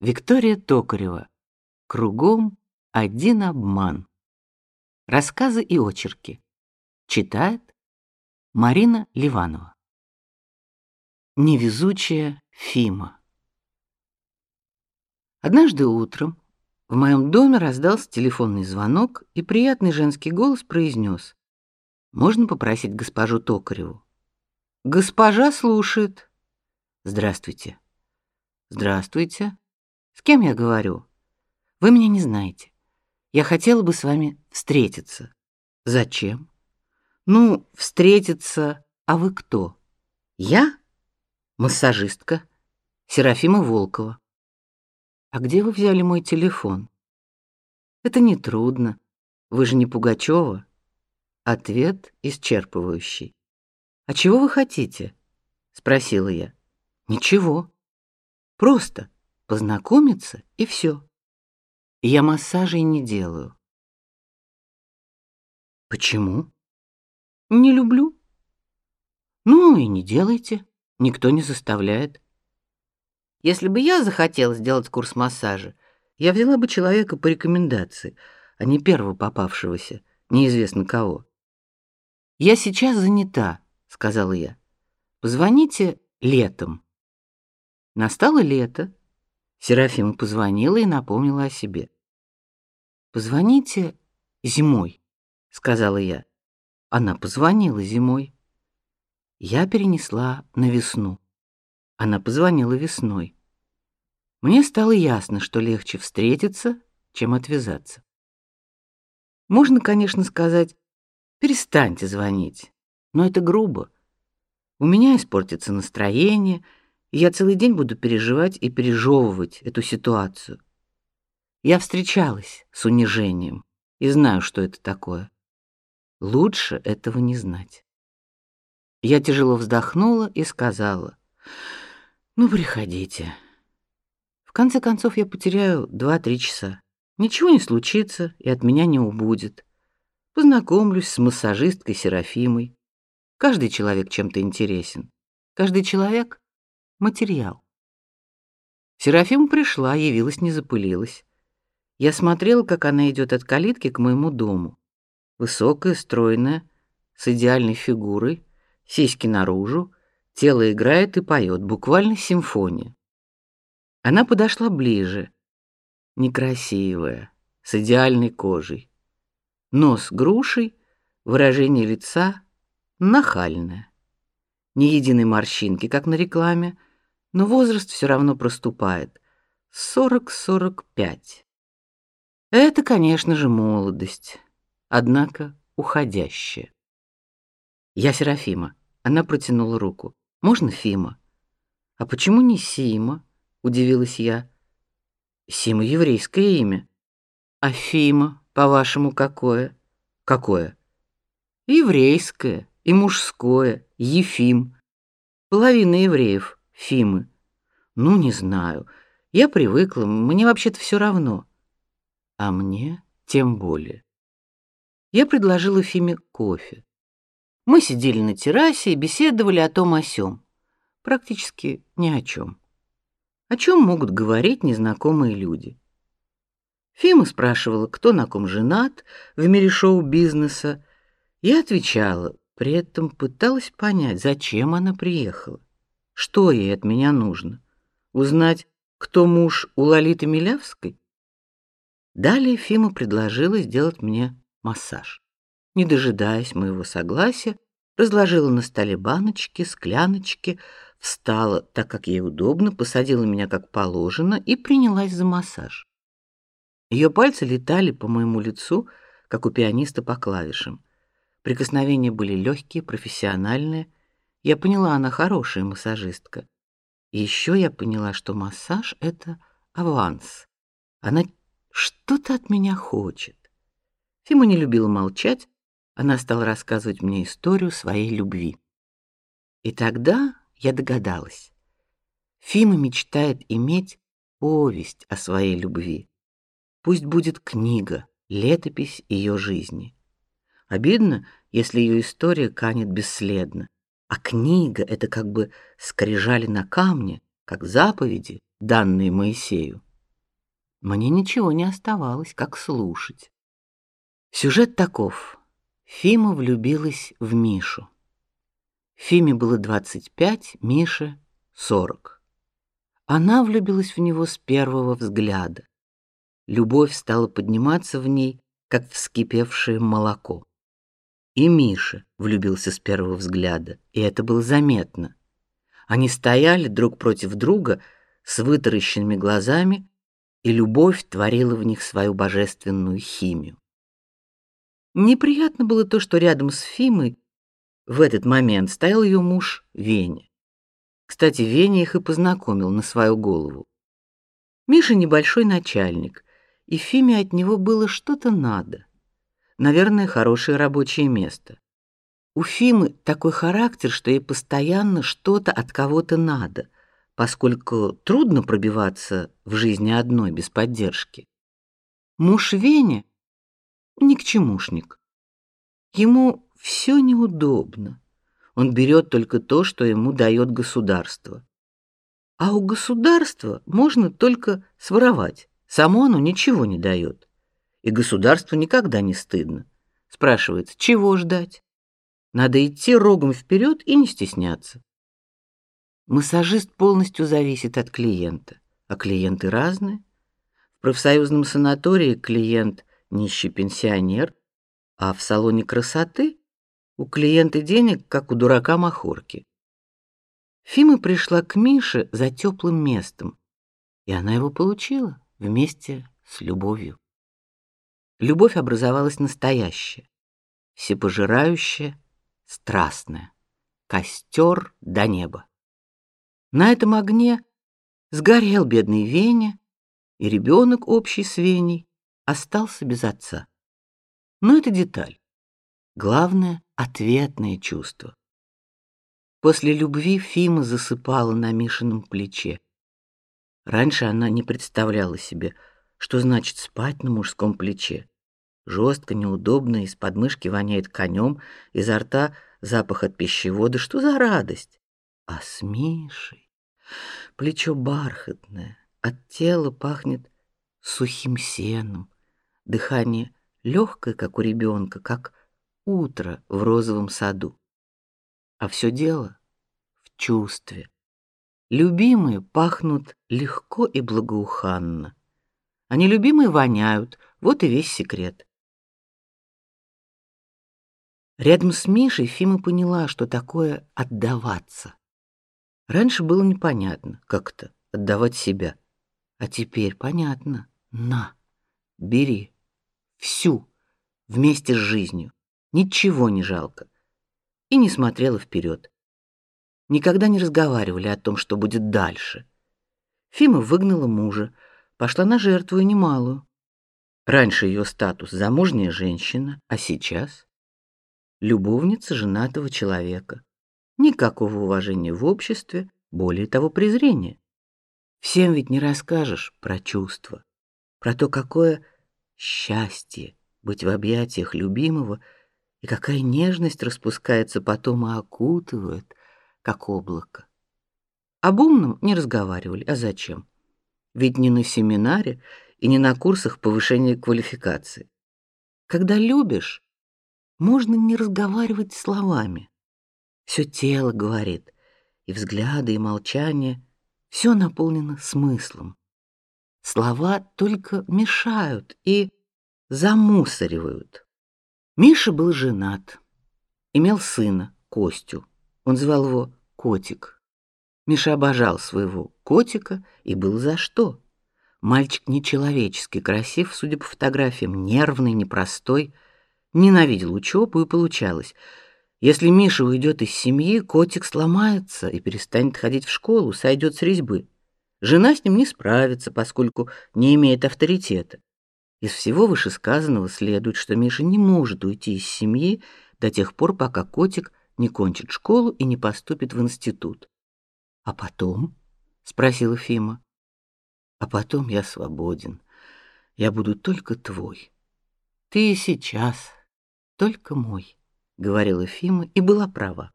Виктория Токарева. Кругом один обман. Рассказы и очерки. Читает Марина Ливанова. Невезучая Фима. Однажды утром в моем доме раздался телефонный звонок, и приятный женский голос произнес: "Можно попросить госпожу Токареву?" "Госпожа слушает." "Здравствуйте." "Здравствуйте. С кем я говорю? Вы меня не знаете. Я хотела бы с вами встретиться. Зачем? Ну, встретиться. А вы кто? Я? Массажистка Серафима Волкова. А где вы взяли мой телефон? Это не трудно. Вы же не Пугачева. Ответ исчерпывающий. А чего вы хотите? спросила я. Ничего. Просто познакомиться и все. Я массажей не делаю. Почему? Не люблю. Ну и не делайте, никто не заставляет. Если бы я захотела сделать курс массажа, я взяла бы человека по рекомендации, а не первого попавшегося, неизвестно кого. Я сейчас занята, сказала я. Позвоните летом. Настало лето. Серафима позвонила и напомнила о себе. Позвоните зимой, сказала я. Она позвонила зимой. Я перенесла на весну. Она позвонила весной. Мне стало ясно, что легче встретиться, чем отвязаться. Можно, конечно, сказать: "Перестаньте звонить", но это грубо. У меня испортится настроение, я целый день буду переживать и пережевывать эту ситуацию. Я встречалась с унижением и знаю, что это такое. Лучше этого не знать. Я тяжело вздохнула и сказала: "Ну, приходите. В конце концов я потеряю два-три часа. Ничего не случится и от меня не убудет. Познакомлюсь с массажисткой Серафимой. Каждый человек чем-то интересен. Каждый человек материал. Серафима пришла, явилась, не запылилась. Я смотрела, как она идет от калитки к моему дому. Высокая, стройная, с идеальной фигурой, сиськи наружу, тело играет и поет, буквально симфония. Она подошла ближе, некрасивая, с идеальной кожей, нос грушей, выражение лица нахальное, ни единой морщинки, как на рекламе, но возраст все равно проступает. Сорок-сорок пять. Это, конечно же, молодость, однако уходящая. Я Серафима. Она протянула руку. Можно Фима? А почему не Сима? Удивилась я. Сима еврейское имя. А Фима, по-вашему, какое? Какое? Еврейское и мужское. Ефим. Половина евреев Фимы. Ну, не знаю. Я привыкла, мне вообще-то все равно. А мне тем более. Я предложила Фиме кофе. Мы сидели на террасе и беседовали о том о сём. Практически ни о чем. О чем могут говорить незнакомые люди? Фима спрашивала, кто на ком женат в мире шоу-бизнеса. Я отвечала, при этом пыталась понять, зачем она приехала. Что ей от меня нужно? Узнать, кто муж у Лолиты Милявской? Далее Фима предложила сделать мне массаж. Не дожидаясь моего согласия, разложила на столе баночки, скляночки, встала, так как ей удобно, посадила меня как положено и принялась за массаж. Ее пальцы летали по моему лицу, как у пианиста по клавишам. Прикосновения были легкие, профессиональные, я поняла, она хорошая массажистка. И еще я поняла, что массаж это аванс. Она что-то от меня хочет. Фима не любила молчать, она стала рассказывать мне историю своей любви. И тогда я догадалась. Фима мечтает иметь повесть о своей любви. Пусть будет книга, летопись ее жизни. Обидно, если ее история канет бесследно. А книга — это как бы скрижали на камне, как заповеди, данные Моисею. Мне ничего не оставалось, как слушать. Сюжет таков. Фима влюбилась в Мишу. Фиме было 25, Мише 40. Она влюбилась в него с первого взгляда. Любовь стала подниматься в ней, как вскипевшее молоко. И Миша влюбился с первого взгляда, и это было заметно. Они стояли друг против друга с вытаращенными глазами, и любовь творила в них свою божественную химию. Неприятно было то, что рядом с Фимой в этот момент стоял ее муж Веня. Кстати, Веня их и познакомил на свою голову. Миша небольшой начальник, и Фиме от него было что-то надо. Наверное, хорошее рабочее место. У Фимы такой характер, что ей постоянно что-то от кого-то надо, поскольку трудно пробиваться в жизни одной без поддержки. Муж Веня ни к чемушник. Ему все неудобно. Он берет только то, что ему дает государство. А у государства можно только своровать. Само оно ничего не дает. И государству никогда не стыдно. Спрашивается, чего ждать? Надо идти рогом вперед и не стесняться. Массажист полностью зависит от клиента, а клиенты разные. В профсоюзном санатории клиент нищий пенсионер, а в салоне красоты у клиента денег, как у дурака махорки. Фима пришла к Мише за теплым местом, и она его получила вместе с любовью. Любовь образовалась настоящая, всепожирающая, страстная, костер до неба. На этом огне сгорел бедный Веня, и ребенок общий с Веней остался без отца. Но это деталь. Главное ответное чувство. После любви Фима засыпала на Мишином плече. Раньше она не представляла себе, что значит спать на мужском плече. Жестко, неудобно, из подмышки воняет конем, изо рта запах от пищевода. Что за радость? А с Мишей плечо бархатное, от тела пахнет сухим сеном, дыхание легкое, как у ребенка, как утро в розовом саду. А все дело в чувстве. Любимые пахнут легко и благоуханно, а нелюбимые воняют. Вот и весь секрет. Рядом с Мишей Фима поняла, что такое отдаваться. Раньше было непонятно, как это отдавать себя, а теперь понятно. На, бери всю вместе с жизнью ничего не жалко, и не смотрела вперед. Никогда не разговаривали о том, что будет дальше. Фима выгнала мужа, пошла на жертву и немалую. Раньше ее статус замужняя женщина, а сейчас любовница женатого человека. Никакого уважения в обществе, более того, презрения. Всем ведь не расскажешь про чувства, про то, какое счастье быть в объятиях любимого и какая нежность распускается потом и окутывает, как облако. Об умном не разговаривали, а зачем? Ведь не на семинаре и не на курсах повышения квалификации. Когда любишь, можно не разговаривать словами. Все тело говорит, и взгляды, и молчание, все наполнено смыслом. Слова только мешают и замусоривают. Миша был женат, имел сына, Костю. Он звал его Котик. Миша обожал своего котика и был за что. Мальчик нечеловечески красив, судя по фотографиям, нервный, непростой, ненавидел учебу и получалось. Если Миша уйдет из семьи, котик сломается и перестанет ходить в школу, сойдет с резьбы. Жена с ним не справится, поскольку не имеет авторитета. Из всего вышесказанного следует, что Миша не может уйти из семьи до тех пор, пока котик не кончит школу и не поступит в институт. А потом, спросила Фима. А потом я свободен. Я буду только твой. Ты и сейчас только мой, говорила Фима и была права.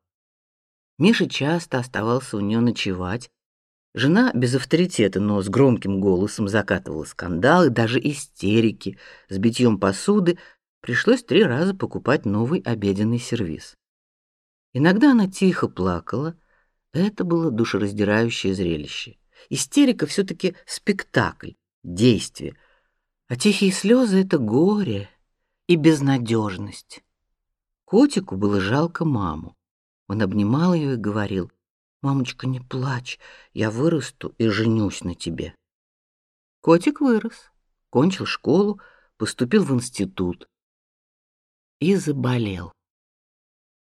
Миша часто оставался у нее ночевать, Жена без авторитета, но с громким голосом закатывала скандалы, даже истерики, с битьем посуды. Пришлось три раза покупать новый обеденный сервиз. Иногда она тихо плакала. Это было душераздирающее зрелище. Истерика все таки спектакль, действие. А тихие слезы — это горе и безнадежность. Котику было жалко маму. Он обнимал ее и говорил: "Мамочка, не плачь, я вырасту и женюсь на тебе". Котик вырос, кончил школу, поступил в институт и заболел.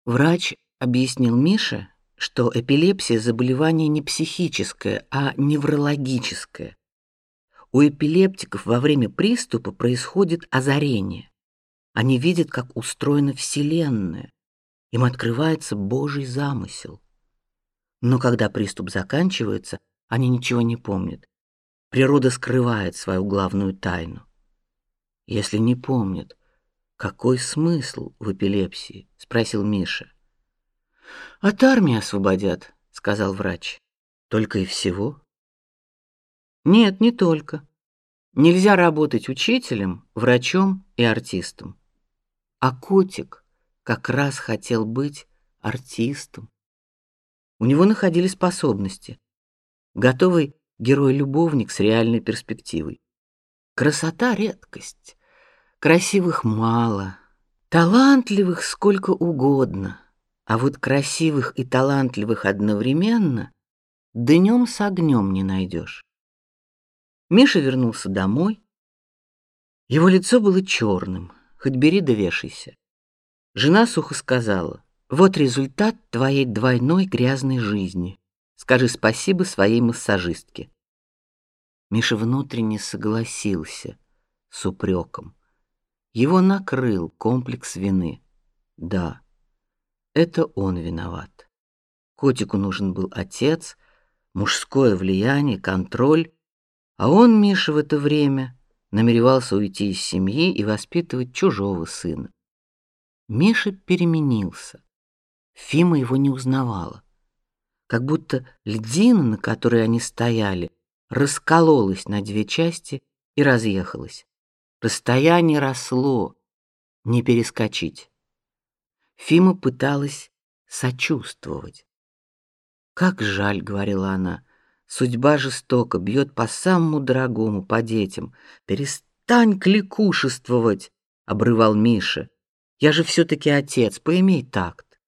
Врач объяснил Мише, что эпилепсия заболевание не психическое, а неврологическое. У эпилептиков во время приступа происходит озарение. Они видят, как устроена Вселенная. Им открывается Божий замысел. Но когда приступ заканчивается, они ничего не помнят. Природа скрывает свою главную тайну. Если не помнят, какой смысл в эпилепсии? спросил Миша. От армии освободят, сказал врач. Только и всего? Нет, не только. Нельзя работать учителем, врачом и артистом. А котик как раз хотел быть артистом. У него находили способности. Готовый герой-любовник с реальной перспективой. Красота редкость. Красивых мало, талантливых сколько угодно. А вот красивых и талантливых одновременно днем с огнем не найдешь. Миша вернулся домой. Его лицо было черным хоть бери да вешайся. Жена сухо сказала: "Вот результат твоей двойной грязной жизни. Скажи спасибо своей массажистке". Миша внутренне согласился с упреком. Его накрыл комплекс вины. Да, это он виноват. Котику нужен был отец, мужское влияние, контроль, а он Миша в это время намеревался уйти из семьи и воспитывать чужого сына. Миша переменился. Фима его не узнавала. Как будто льдина, на которой они стояли, раскололась на две части и разъехалась. Расстояние росло, не перескочить. Фима пыталась сочувствовать. Как жаль, говорила она, Судьба жестоко бьет по самому дорогому, по детям. Перестань кликушествовать, обрывал Миша. Я же все-таки отец, поимей такт.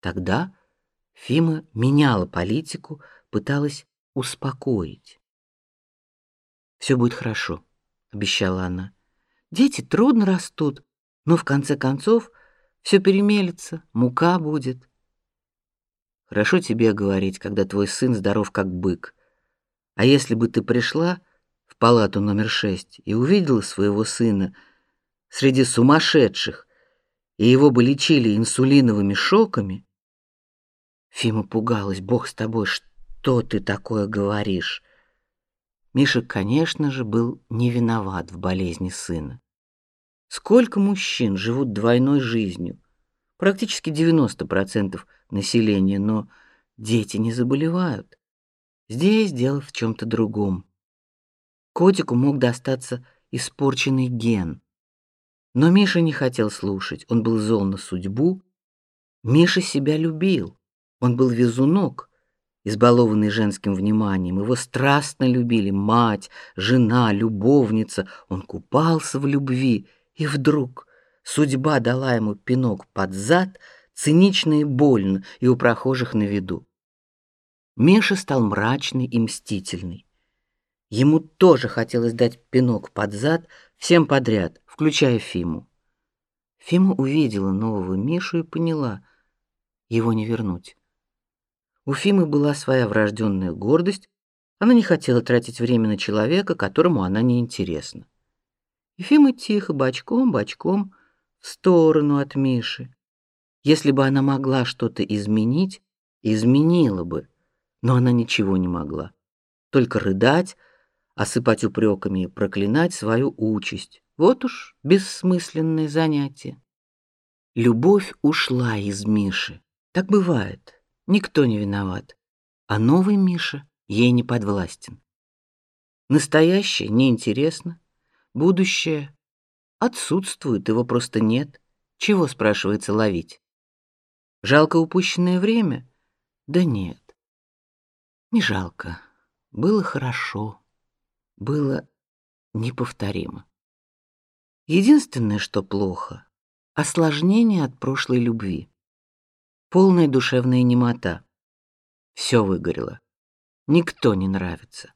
Тогда Фима меняла политику, пыталась успокоить. Все будет хорошо, обещала она. Дети трудно растут, но в конце концов все перемелется, мука будет. Хорошо тебе говорить, когда твой сын здоров как бык. А если бы ты пришла в палату номер шесть и увидела своего сына среди сумасшедших, и его бы лечили инсулиновыми шоками, Фима пугалась. Бог с тобой, что ты такое говоришь? Миша, конечно же, был не виноват в болезни сына. Сколько мужчин живут двойной жизнью? Практически 90% населения, но дети не заболевают. Здесь дело в чем то другом. Котику мог достаться испорченный ген. Но Миша не хотел слушать. Он был зол на судьбу. Миша себя любил. Он был везунок, избалованный женским вниманием. Его страстно любили мать, жена, любовница. Он купался в любви, и вдруг судьба дала ему пинок под зад, цинично и больно, и у прохожих на виду. Миша стал мрачный и мстительный. Ему тоже хотелось дать пинок под зад всем подряд, включая Фиму. Фима увидела нового Мишу и поняла, его не вернуть. У Фимы была своя врожденная гордость, она не хотела тратить время на человека, которому она не интересна. И Фима тихо, бочком-бочком, в сторону от Миши. Если бы она могла что-то изменить, изменила бы но она ничего не могла, только рыдать, осыпать упреками и проклинать свою участь. Вот уж бессмысленное занятие. Любовь ушла из Миши. Так бывает. Никто не виноват. А новый Миша ей не подвластен. Настоящее неинтересно, будущее отсутствует, его просто нет. Чего, спрашивается, ловить? Жалко упущенное время? Да нет. Не жалко. Было хорошо. Было неповторимо. Единственное, что плохо осложнение от прошлой любви. Полная душевная немота. Все выгорело. Никто не нравится.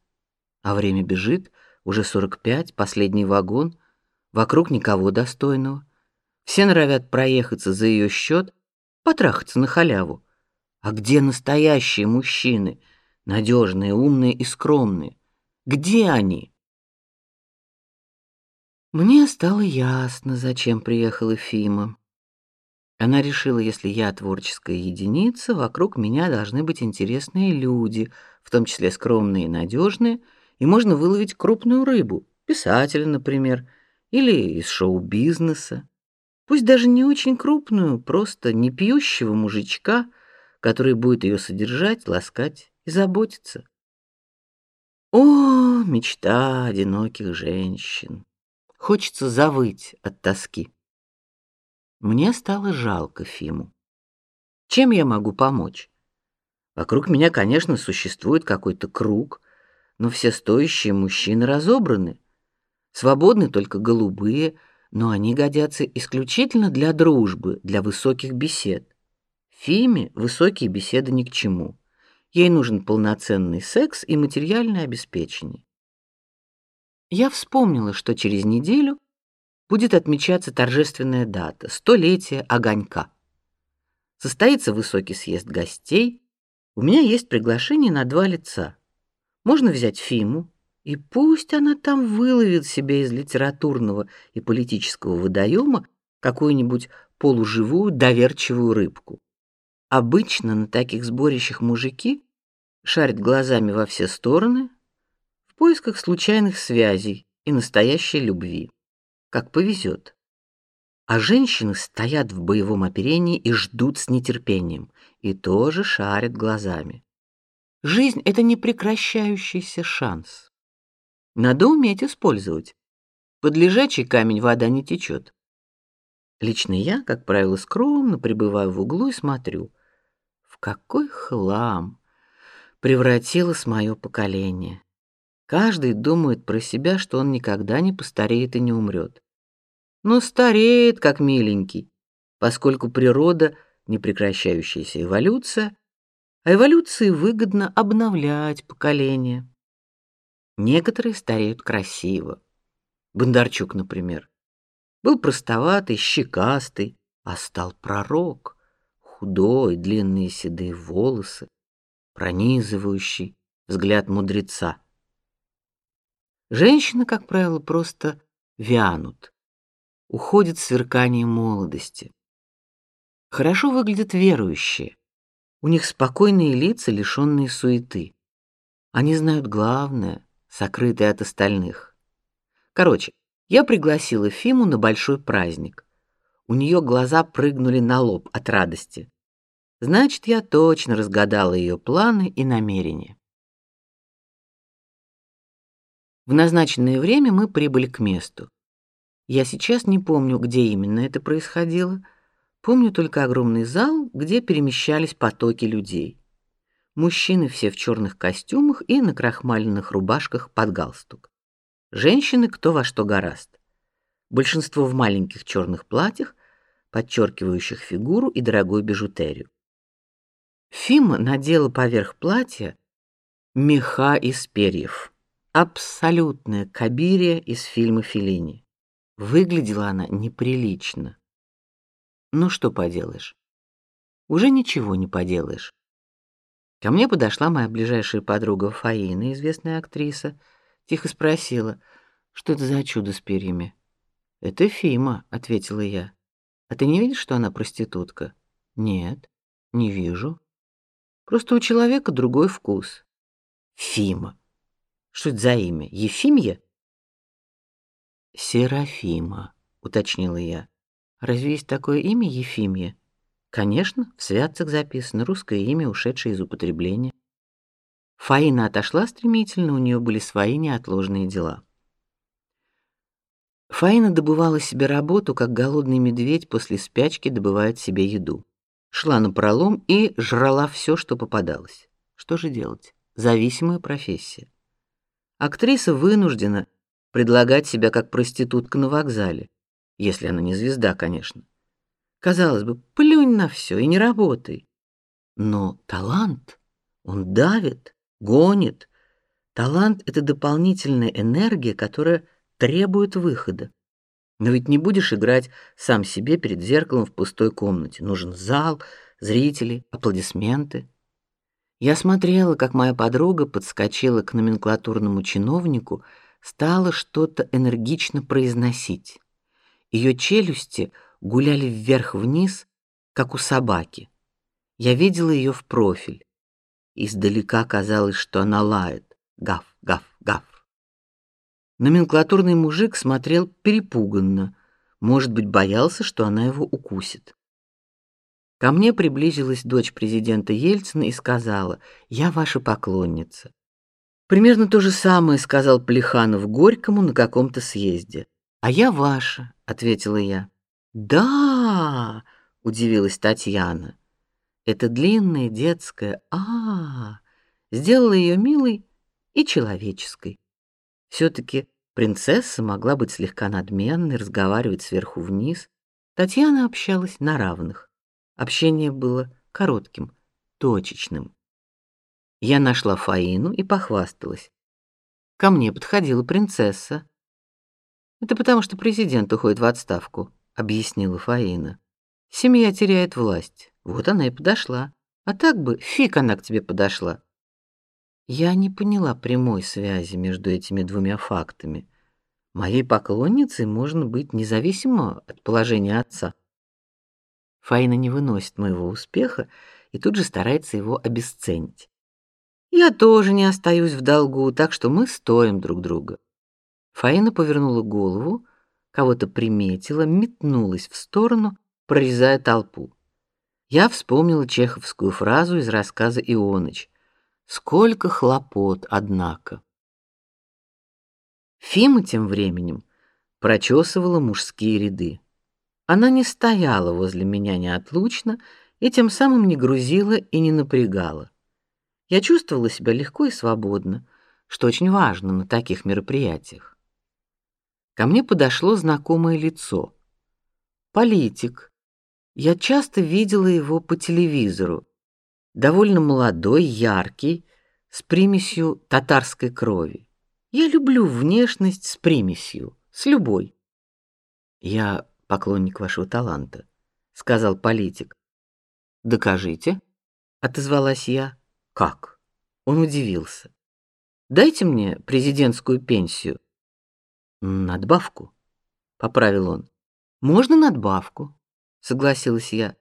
А время бежит, уже сорок пять, последний вагон, вокруг никого достойного. Все норовят проехаться за ее счет, потрахаться на халяву. А где настоящие мужчины, надежные, умные и скромные? Где они? Мне стало ясно, зачем приехала Фима. Она решила, если я творческая единица, вокруг меня должны быть интересные люди, в том числе скромные и надежные, и можно выловить крупную рыбу, писателя, например, или из шоу-бизнеса. Пусть даже не очень крупную, просто не пьющего мужичка, который будет ее содержать, ласкать и заботиться. О, мечта одиноких женщин! Хочется завыть от тоски. Мне стало жалко Фиму. Чем я могу помочь? Вокруг меня, конечно, существует какой-то круг, но все стоящие мужчины разобраны. Свободны только голубые, но они годятся исключительно для дружбы, для высоких бесед. Фиме высокие беседы ни к чему. Ей нужен полноценный секс и материальное обеспечение. Я вспомнила, что через неделю будет отмечаться торжественная дата столетие огонька. Состоится высокий съезд гостей. У меня есть приглашение на два лица. Можно взять Фиму, и пусть она там выловит себе из литературного и политического водоема какую-нибудь полуживую доверчивую рыбку. Обычно на таких сборищах мужики шарят глазами во все стороны в поисках случайных связей и настоящей любви, как повезет. А женщины стоят в боевом оперении и ждут с нетерпением, и тоже шарят глазами. Жизнь это непрекращающийся шанс. Надо уметь использовать. Под лежачий камень вода не течет. Лично я, как правило, скромно пребываю в углу и смотрю, в какой хлам превратилось мое поколение. Каждый думает про себя, что он никогда не постареет и не умрет. Но стареет, как миленький, поскольку природа непрекращающаяся эволюция, а эволюции выгодно обновлять поколение. Некоторые стареют красиво. Бондарчук, например, был простоватый, щекастый, а стал пророк худой, длинные седые волосы, пронизывающий взгляд мудреца. Женщины, как правило, просто вянут, уходят в сверкание молодости. Хорошо выглядят верующие. У них спокойные лица, лишенные суеты. Они знают главное, сокрытое от остальных. Короче, я пригласила Фиму на большой праздник. У нее глаза прыгнули на лоб от радости. Значит, я точно разгадала ее планы и намерения. В назначенное время мы прибыли к месту. Я сейчас не помню, где именно это происходило. Помню только огромный зал, где перемещались потоки людей. Мужчины все в черных костюмах и на крахмаленных рубашках под галстук. Женщины кто во что гораст. Большинство в маленьких черных платьях, подчеркивающих фигуру и дорогую бижутерию. Фима надела поверх платья меха из перьев. Абсолютная кабирия из фильма Феллини. Выглядела она неприлично. Ну что поделаешь? Уже ничего не поделаешь. Ко мне подошла моя ближайшая подруга Фаина, известная актриса, тихо спросила: "Что это за чудо с перьями?" "Это Фима", ответила я. А ты не видишь, что она проститутка? Нет, не вижу. Просто у человека другой вкус. Фима. Что это за имя? Ефимия? Серафима, уточнила я. Разве есть такое имя Ефимия? Конечно, в святцах записано русское имя, ушедшее из употребления. Фаина отошла стремительно, у нее были свои неотложные дела. Фаина добывала себе работу, как голодный медведь после спячки добывает себе еду. Шла на пролом и жрала все, что попадалось. Что же делать? Зависимая профессия. Актриса вынуждена предлагать себя как проститутка на вокзале, если она не звезда, конечно. Казалось бы, плюнь на все и не работай. Но талант, он давит, гонит. Талант это дополнительная энергия, которая требует выхода. Но ведь не будешь играть сам себе перед зеркалом в пустой комнате. Нужен зал, зрители, аплодисменты. Я смотрела, как моя подруга подскочила к номенклатурному чиновнику, стала что-то энергично произносить. Ее челюсти гуляли вверх-вниз, как у собаки. Я видела ее в профиль. Издалека казалось, что она лает: гав, гав, гав. Номенклатурный мужик смотрел перепуганно, может быть, боялся, что она его укусит. Ко мне приблизилась дочь президента Ельцина и сказала: "Я ваша поклонница". Примерно то же самое сказал Плеханов Горькому на каком-то съезде. "А я ваша", ответила я. "Да!" удивилась Татьяна. Это длинное детское а, сделало ее милой и человеческой. Все-таки принцесса могла быть слегка надменной, разговаривать сверху вниз. Татьяна общалась на равных. Общение было коротким, точечным. Я нашла Фаину и похвасталась. Ко мне подходила принцесса. Это потому, что президент уходит в отставку, объяснила Фаина. Семья теряет власть. Вот она и подошла. А так бы фиг она к тебе подошла. Я не поняла прямой связи между этими двумя фактами. Моей поклонницей можно быть независимо от положения отца. Фаина не выносит моего успеха и тут же старается его обесценить. Я тоже не остаюсь в долгу, так что мы стоим друг друга. Фаина повернула голову, кого-то приметила, метнулась в сторону, прорезая толпу. Я вспомнила чеховскую фразу из рассказа Ионыч Сколько хлопот, однако. Фима тем временем прочесывала мужские ряды. Она не стояла возле меня неотлучно и тем самым не грузила и не напрягала. Я чувствовала себя легко и свободно, что очень важно на таких мероприятиях. Ко мне подошло знакомое лицо. Политик. Я часто видела его по телевизору довольно молодой, яркий, с примесью татарской крови. Я люблю внешность с примесью, с любой. Я поклонник вашего таланта, сказал политик. Докажите, отозвалась я. Как? Он удивился. Дайте мне президентскую пенсию. Надбавку, поправил он. Можно надбавку, согласилась я.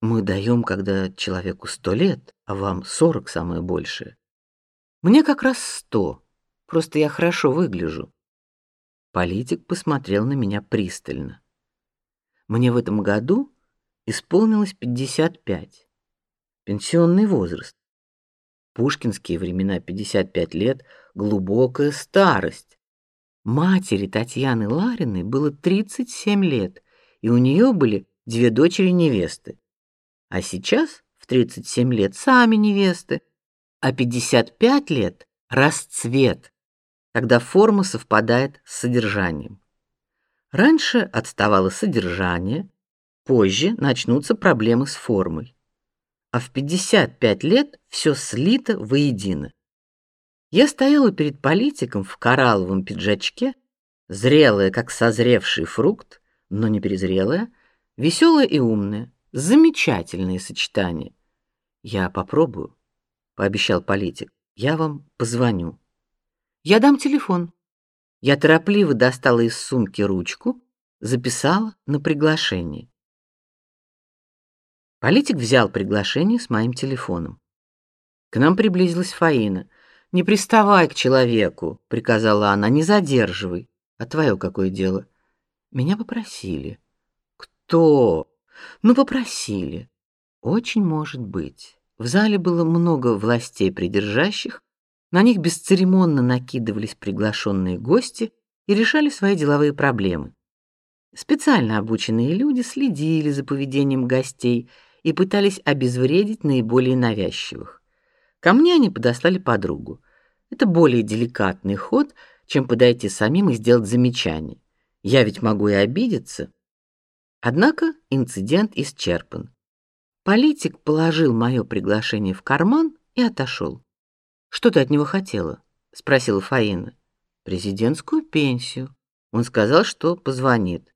Мы даем, когда человеку сто лет, а вам сорок самое большее. Мне как раз сто, просто я хорошо выгляжу. Политик посмотрел на меня пристально. Мне в этом году исполнилось пятьдесят пять. Пенсионный возраст. Пушкинские времена пятьдесят пять лет глубокая старость. Матери Татьяны Лариной было тридцать семь лет, и у нее были две дочери-невесты. А сейчас, в 37 лет, сами невесты, а 55 лет расцвет, когда форма совпадает с содержанием. Раньше отставало содержание, позже начнутся проблемы с формой. А в 55 лет все слито воедино. Я стояла перед политиком в коралловом пиджачке, зрелая, как созревший фрукт, но не перезрелая, веселая и умная. Замечательное сочетание. Я попробую, пообещал политик. Я вам позвоню. Я дам телефон. Я торопливо достала из сумки ручку, записала на приглашение. Политик взял приглашение с моим телефоном. К нам приблизилась Фаина. Не приставай к человеку, приказала она, не задерживай. А твое какое дело? Меня попросили. Кто? Ну, попросили. Очень может быть. В зале было много властей придержащих, на них бесцеремонно накидывались приглашенные гости и решали свои деловые проблемы. Специально обученные люди следили за поведением гостей и пытались обезвредить наиболее навязчивых. Ко мне они подослали подругу. Это более деликатный ход, чем подойти самим и сделать замечание. Я ведь могу и обидеться. Однако инцидент исчерпан. Политик положил мое приглашение в карман и отошел. Что ты от него хотела? спросила Фаина. Президентскую пенсию. Он сказал, что позвонит.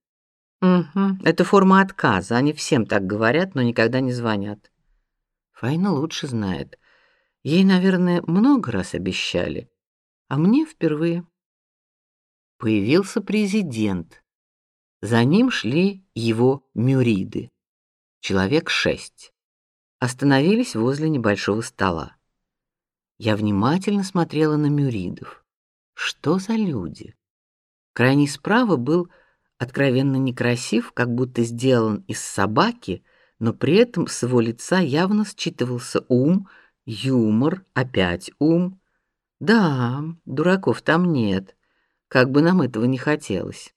Угу, это форма отказа. Они всем так говорят, но никогда не звонят. Файна лучше знает. Ей, наверное, много раз обещали, а мне впервые. Появился президент. За ним шли его мюриды. Человек шесть. Остановились возле небольшого стола. Я внимательно смотрела на мюридов. Что за люди? Крайний справа был откровенно некрасив, как будто сделан из собаки, но при этом с его лица явно считывался ум, юмор, опять ум. Да, дураков там нет, как бы нам этого не хотелось.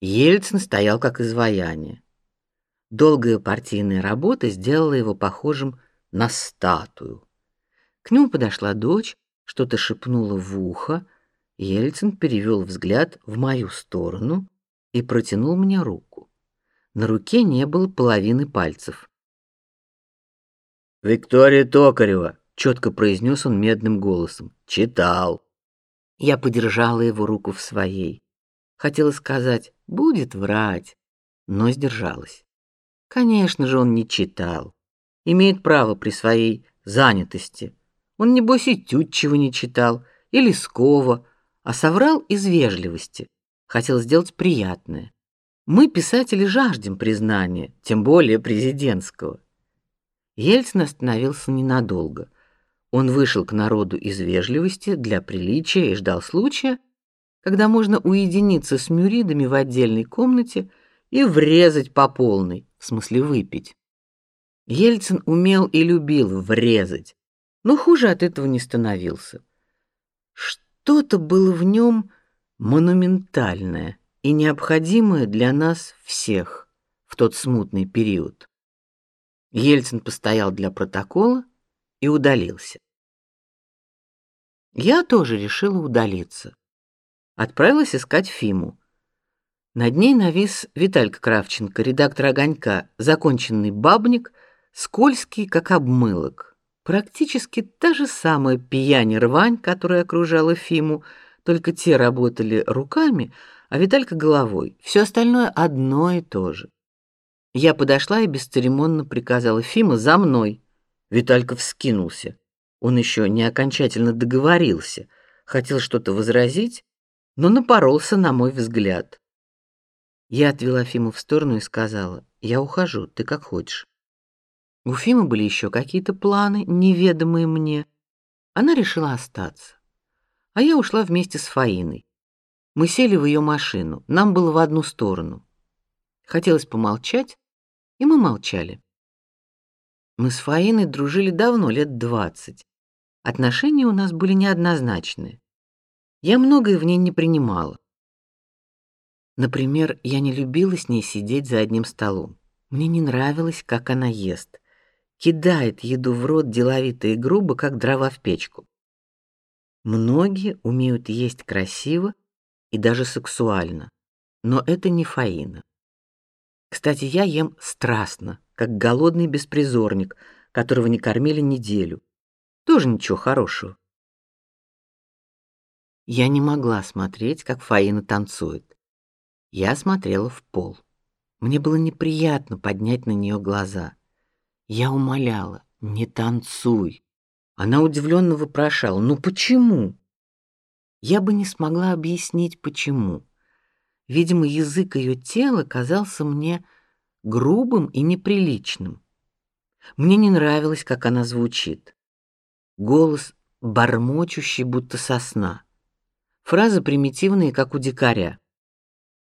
Ельцин стоял как изваяние. Долгая партийная работа сделала его похожим на статую. К нему подошла дочь, что-то шепнула в ухо. Ельцин перевел взгляд в мою сторону и протянул мне руку. На руке не было половины пальцев. Виктория Токарева, четко произнес он медным голосом. Читал. Я подержала его руку в своей. Хотела сказать: "Будет врать", но сдержалась. Конечно же, он не читал. Имеет право при своей занятости. Он небось и Тютчева не читал, и Лескова, а соврал из вежливости хотел сделать приятное. Мы, писатели, жаждем признания, тем более президентского. Ельцин остановился ненадолго. Он вышел к народу из вежливости для приличия и ждал случая, когда можно уединиться с мюридами в отдельной комнате и врезать по полной, в смысле выпить. Ельцин умел и любил врезать, но хуже от этого не становился. Что-то было в нем монументальное и необходимое для нас всех в тот смутный период. Ельцин постоял для протокола и удалился. Я тоже решила удалиться. Отправилась искать Фиму. Над ней навис Виталька Кравченко, редактор Огонька, законченный бабник, скользкий как обмылок. Практически та же самая пьянь-рвань, которая окружала Фиму, только те работали руками, а Виталька головой. Все остальное одно и то же. Я подошла и бесцеремонно приказала Фима за мной. Виталька вскинулся. Он еще не окончательно договорился, хотел что-то возразить, но напоролся на мой взгляд. Я отвела Фиму в сторону и сказала: "Я ухожу, ты как хочешь". У Фимы были еще какие-то планы, неведомые мне. Она решила остаться а я ушла вместе с Фаиной. Мы сели в ее машину, нам было в одну сторону. Хотелось помолчать, и мы молчали. Мы с Фаиной дружили давно, лет двадцать. Отношения у нас были неоднозначные. Я многое в ней не принимала. Например, я не любила с ней сидеть за одним столом. Мне не нравилось, как она ест. Кидает еду в рот деловито и грубо, как дрова в печку. Многие умеют есть красиво и даже сексуально, но это не Фаина. Кстати, я ем страстно, как голодный беспризорник, которого не кормили неделю. Тоже ничего хорошего. Я не могла смотреть, как Фаина танцует. Я смотрела в пол. Мне было неприятно поднять на нее глаза. Я умоляла: "Не танцуй". Она удивленно вопрошала: "Ну почему?" Я бы не смогла объяснить почему. Видимо, язык ее тела казался мне грубым и неприличным. Мне не нравилось, как она звучит. Голос бормочущий, будто сосна. Фразы примитивные, как у дикаря.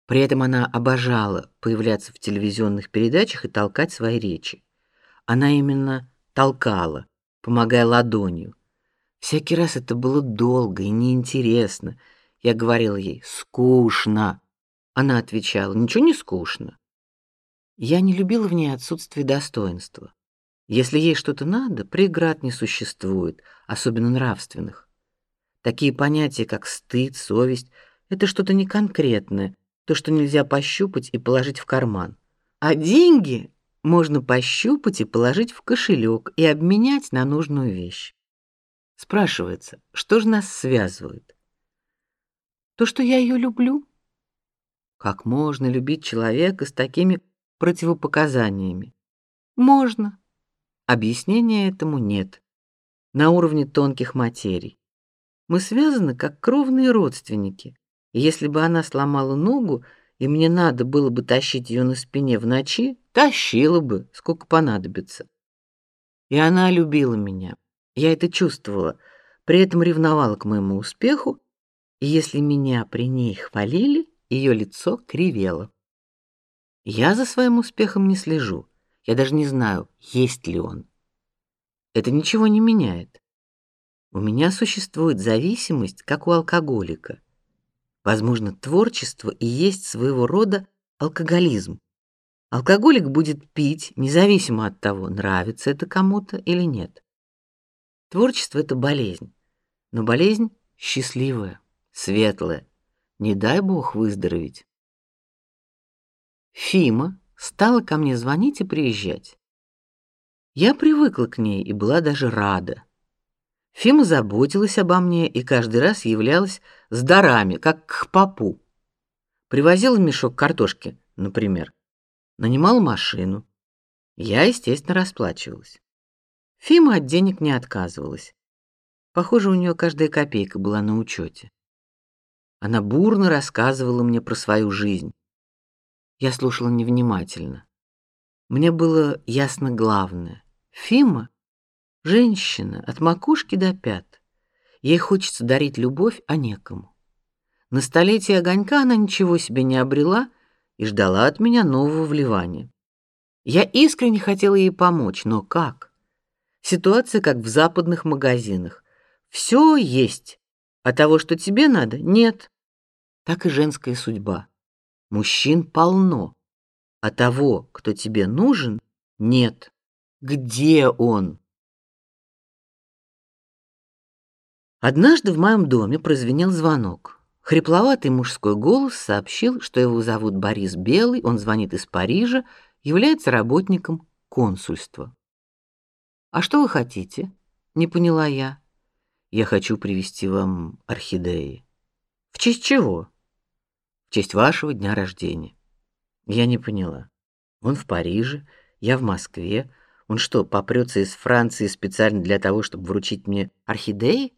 При этом она обожала появляться в телевизионных передачах и толкать свои речи. Она именно толкала, помогая ладонью. Всякий раз это было долго и неинтересно. Я говорила ей: "Скучно". Она отвечала: "Ничего не скучно". Я не любила в ней отсутствие достоинства. Если ей что-то надо, преград не существует, особенно нравственных. Такие понятия, как стыд, совесть это что-то неконкретное, то, что нельзя пощупать и положить в карман. А деньги можно пощупать и положить в кошелек и обменять на нужную вещь. Спрашивается, что же нас связывает? То, что я ее люблю. Как можно любить человека с такими противопоказаниями? Можно. Объяснения этому нет. На уровне тонких материй. Мы связаны как кровные родственники. И если бы она сломала ногу, и мне надо было бы тащить ее на спине в ночи, тащила бы, сколько понадобится. И она любила меня. Я это чувствовала, при этом ревновала к моему успеху, и если меня при ней хвалили, ее лицо кривело. Я за своим успехом не слежу. Я даже не знаю, есть ли он. Это ничего не меняет. У меня существует зависимость, как у алкоголика. Возможно, творчество и есть своего рода алкоголизм. Алкоголик будет пить, независимо от того, нравится это кому-то или нет. Творчество это болезнь, но болезнь счастливая, светлая. Не дай бог выздороветь. Фима стала ко мне звонить и приезжать. Я привыкла к ней и была даже рада. Фима заботилась обо мне и каждый раз являлась с дарами, как к попу. Привозила мешок картошки, например, нанимала машину. Я, естественно, расплачивалась. Фима от денег не отказывалась. Похоже, у нее каждая копейка была на учете. Она бурно рассказывала мне про свою жизнь. Я слушала невнимательно. Мне было ясно главное. Фима — женщина от макушки до пят. Ей хочется дарить любовь, а некому. На столетие огонька она ничего себе не обрела и ждала от меня нового вливания. Я искренне хотела ей помочь, но как? Ситуация как в западных магазинах. Все есть, а того, что тебе надо, нет. Так и женская судьба. Мужчин полно, а того, кто тебе нужен, нет. Где он? Однажды в моем доме прозвенел звонок. Хрипловатый мужской голос сообщил, что его зовут Борис Белый, он звонит из Парижа, является работником консульства. А что вы хотите? Не поняла я. Я хочу привезти вам орхидеи. В честь чего? В честь вашего дня рождения. Я не поняла. Он в Париже, я в Москве. Он что, попрется из Франции специально для того, чтобы вручить мне орхидеи?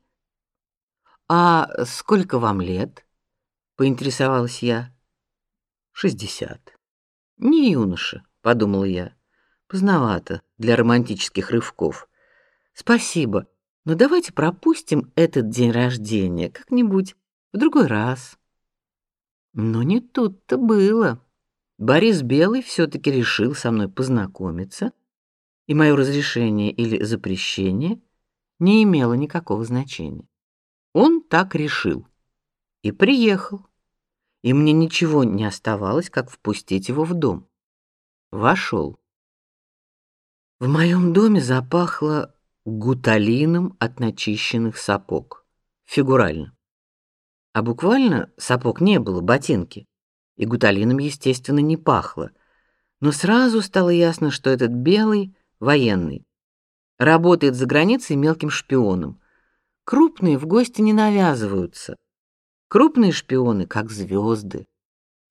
А сколько вам лет? Поинтересовалась я. Шестьдесят. Не юноша, подумала я. Поздновато для романтических рывков. Спасибо, но давайте пропустим этот день рождения как-нибудь в другой раз. Но не тут-то было. Борис Белый все таки решил со мной познакомиться, и мое разрешение или запрещение не имело никакого значения. Он так решил и приехал. И мне ничего не оставалось, как впустить его в дом. Вошел. В моем доме запахло гуталином от начищенных сапог. Фигурально. А буквально сапог не было, ботинки. И гуталином, естественно, не пахло. Но сразу стало ясно, что этот белый военный работает за границей мелким шпионом. Крупные в гости не навязываются. Крупные шпионы как звезды.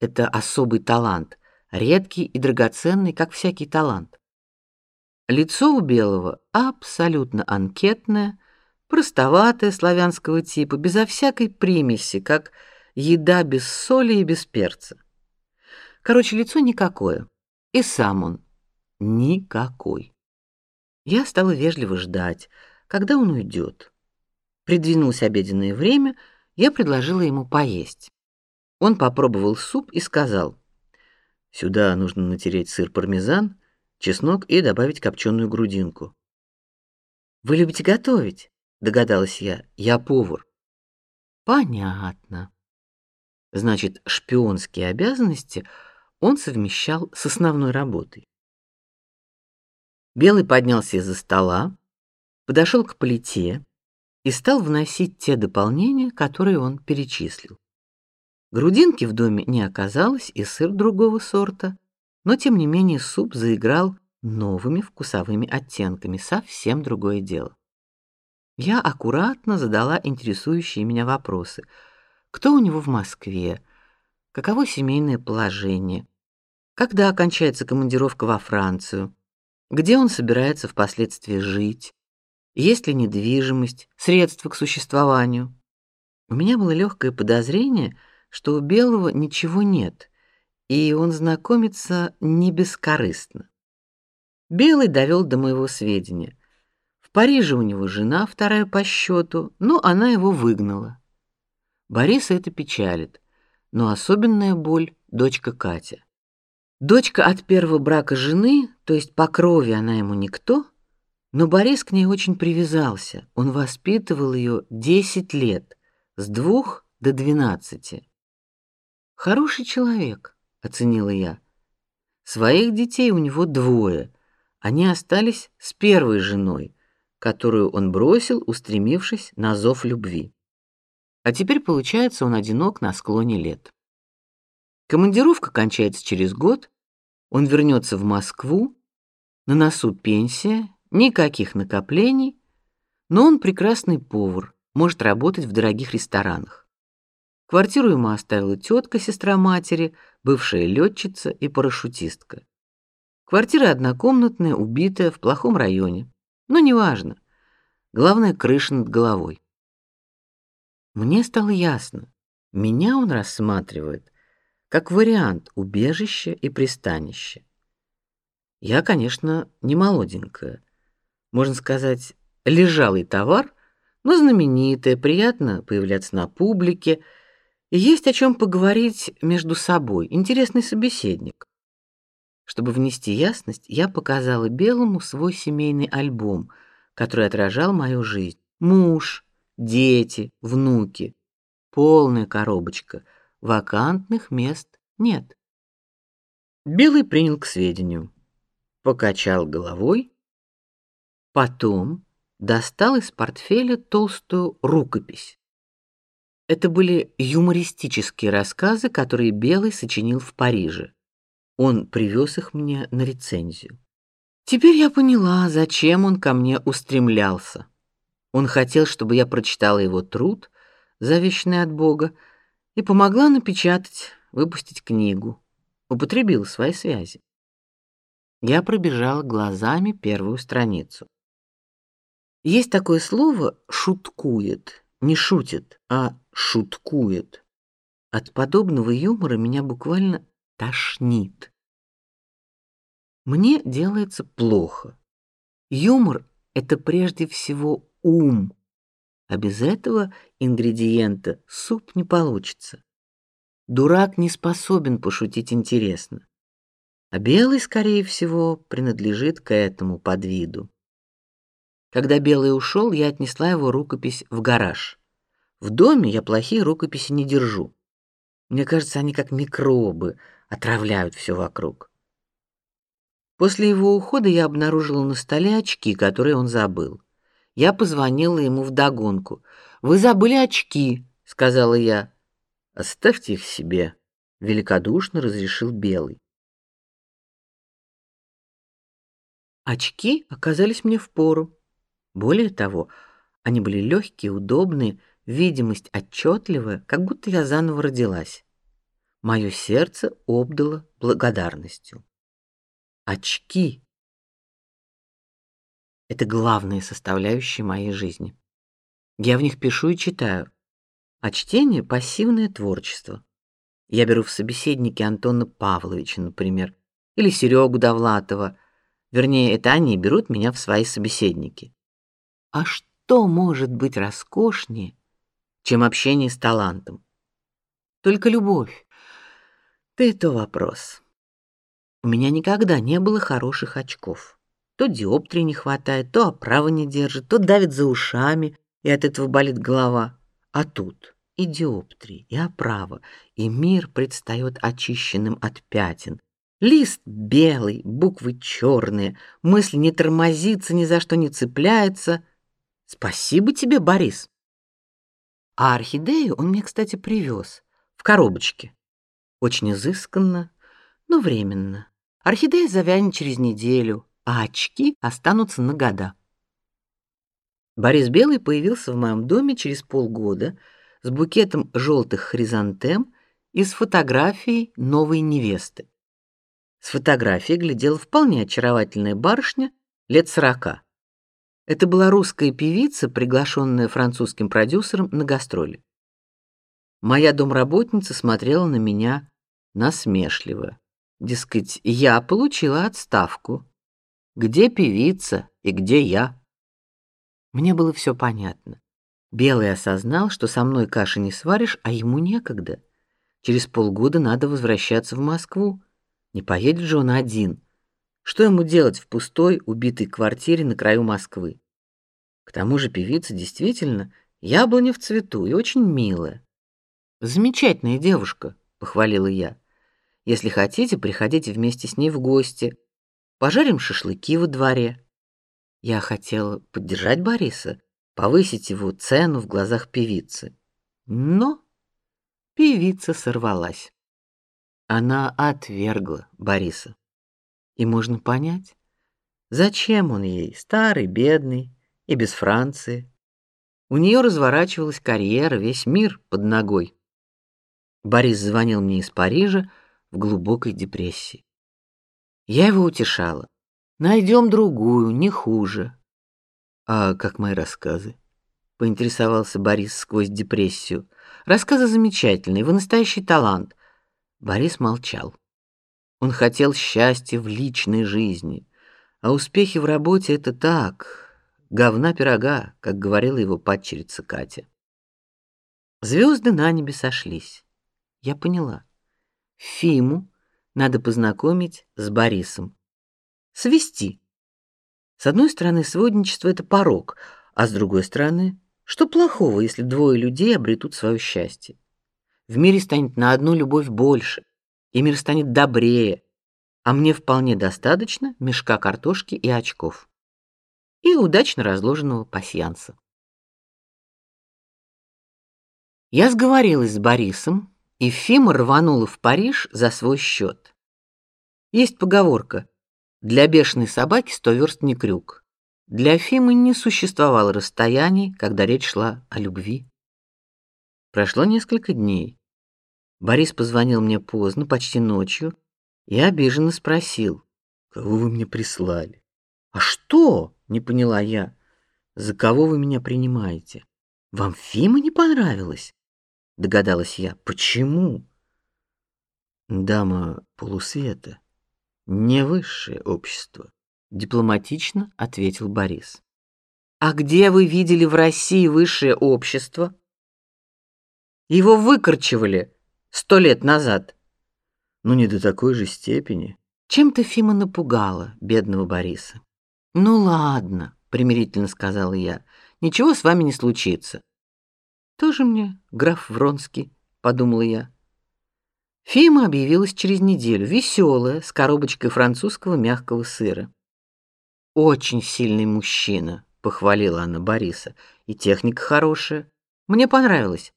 Это особый талант, редкий и драгоценный, как всякий талант. Лицо у белого абсолютно анкетное, простоватое, славянского типа, безо всякой примеси, как еда без соли и без перца. Короче, лицо никакое. И сам он никакой. Я стала вежливо ждать, когда он уйдет. Придвинулось обеденное время, я предложила ему поесть. Он попробовал суп и сказал: "Сюда нужно натереть сыр пармезан чеснок и добавить копченую грудинку. Вы любите готовить? Догадалась я. Я повар. Понятно. Значит, шпионские обязанности он совмещал с основной работой. Белый поднялся из-за стола, подошел к плите и стал вносить те дополнения, которые он перечислил. Грудинки в доме не оказалось и сыр другого сорта, но тем не менее суп заиграл новыми вкусовыми оттенками, совсем другое дело. Я аккуратно задала интересующие меня вопросы: кто у него в Москве, каково семейное положение, когда окончается командировка во Францию, где он собирается впоследствии жить, есть ли недвижимость, средства к существованию. У меня было легкое подозрение, что у Белого ничего нет, и он знакомится не бескорыстно. Белый довел до моего сведения. В Париже у него жена, вторая по счету, но она его выгнала. Бориса это печалит, но особенная боль дочка Катя. Дочка от первого брака жены, то есть по крови она ему никто, но Борис к ней очень привязался. Он воспитывал ее десять лет, с двух до двенадцати. Хороший человек, оценила я. Своих детей у него двое. Они остались с первой женой, которую он бросил, устремившись на зов любви. А теперь получается, он одинок на склоне лет. Командировка кончается через год, он вернется в Москву, на носу пенсия, никаких накоплений, но он прекрасный повар, может работать в дорогих ресторанах. Квартиру ему оставила тетка, сестра матери, бывшая летчица и парашютистка. Квартира однокомнатная, убитая, в плохом районе. Но неважно. Главное крыша над головой. Мне стало ясно, меня он рассматривает как вариант убежища и пристанища. Я, конечно, не молоденькая, можно сказать, лежалый товар, но знаменитая, приятно появляться на публике, есть о чем поговорить между собой, интересный собеседник. Чтобы внести ясность, я показала Белому свой семейный альбом, который отражал мою жизнь. Муж, дети, внуки. Полная коробочка. Вакантных мест нет. Белый принял к сведению, покачал головой, потом достал из портфеля толстую рукопись. Это были юмористические рассказы, которые Белый сочинил в Париже. Он привез их мне на рецензию. Теперь я поняла, зачем он ко мне устремлялся. Он хотел, чтобы я прочитала его труд, завещанный от Бога, и помогла напечатать, выпустить книгу. Употребила свои связи. Я пробежала глазами первую страницу. Есть такое слово шуткует, не шутит, а шуткует. От подобного юмора меня буквально тошнит. Мне делается плохо. Юмор это прежде всего ум, а без этого ингредиента суп не получится. Дурак не способен пошутить интересно. А белый, скорее всего, принадлежит к этому подвиду. Когда белый ушел, я отнесла его рукопись в гараж. В доме я плохие рукописи не держу. Мне кажется, они как микробы, отравляют все вокруг. После его ухода я обнаружила на столе очки, которые он забыл. Я позвонила ему в догонку. Вы забыли очки, сказала я. Оставьте их себе, великодушно разрешил Белый. Очки оказались мне в пору. Более того, они были легкие, удобные, видимость отчетливая, как будто я заново родилась. Мое сердце обдало благодарностью. Очки это главные составляющие моей жизни. Я в них пишу и читаю. А чтение пассивное творчество. Я беру в собеседники Антона Павловича, например, или Серегу Довлатова. Вернее, это они берут меня в свои собеседники. А что может быть роскошнее, чем общение с талантом? Только любовь. Да это вопрос. У меня никогда не было хороших очков. То диоптрии не хватает, то оправы не держит, то давит за ушами, и от этого болит голова. А тут и диоптрии, и оправа, и мир предстает очищенным от пятен. Лист белый, буквы черные, мысль не тормозится, ни за что не цепляется. Спасибо тебе, Борис. А орхидею он мне, кстати, привез в коробочке. Очень изысканно, но временно. Орхидея завянет через неделю, а очки останутся на года. Борис Белый появился в моем доме через полгода с букетом желтых хризантем и с фотографией новой невесты. С фотографии глядела вполне очаровательная барышня лет сорока. Это была русская певица, приглашенная французским продюсером на гастроли. Моя домработница смотрела на меня насмешливо. Дескать, я получила отставку. Где певица и где я? Мне было все понятно. Белый осознал, что со мной каши не сваришь, а ему некогда. Через полгода надо возвращаться в Москву. Не поедет же он один. Что ему делать в пустой, убитой квартире на краю Москвы? К тому же певица действительно яблоня в цвету и очень милая. Замечательная девушка, похвалила я. Если хотите, приходите вместе с ней в гости. Пожарим шашлыки во дворе. Я хотела поддержать Бориса, повысить его цену в глазах певицы. Но певица сорвалась. Она отвергла Бориса. И можно понять, зачем он ей, старый, бедный и без Франции. У нее разворачивалась карьера, весь мир под ногой. Борис звонил мне из Парижа в глубокой депрессии. Я его утешала. Найдем другую, не хуже. А как мои рассказы? Поинтересовался Борис сквозь депрессию. Рассказы замечательные, вы настоящий талант. Борис молчал. Он хотел счастья в личной жизни, а успехи в работе это так, говна пирога, как говорила его падчерица Катя. Звезды на небе сошлись. Я поняла. Фиму надо познакомить с Борисом. Свести. С одной стороны, сводничество это порок, а с другой стороны, что плохого, если двое людей обретут свое счастье? В мире станет на одну любовь больше, и мир станет добрее, а мне вполне достаточно мешка картошки и очков. И удачно разложенного пасьянса. Я сговорилась с Борисом, и Фима рванула в Париж за свой счет. Есть поговорка: для бешеной собаки сто верст не крюк. Для Фимы не существовало расстояний, когда речь шла о любви. Прошло несколько дней. Борис позвонил мне поздно, почти ночью, и обиженно спросил: "Кого вы мне прислали?" "А что?" не поняла я. "За кого вы меня принимаете? Вам Фима не понравилась?" догадалась я. "Почему?" "Дама полусвета, не высшее общество", дипломатично ответил Борис. "А где вы видели в России высшее общество?" Его выкорчевали Сто лет назад. Ну, не до такой же степени. Чем-то Фима напугала бедного Бориса. Ну ладно, примирительно сказала я. Ничего с вами не случится. Тоже мне граф Вронский, подумала я. Фима объявилась через неделю, веселая, с коробочкой французского мягкого сыра. Очень сильный мужчина, похвалила она Бориса. И техника хорошая. Мне понравилось.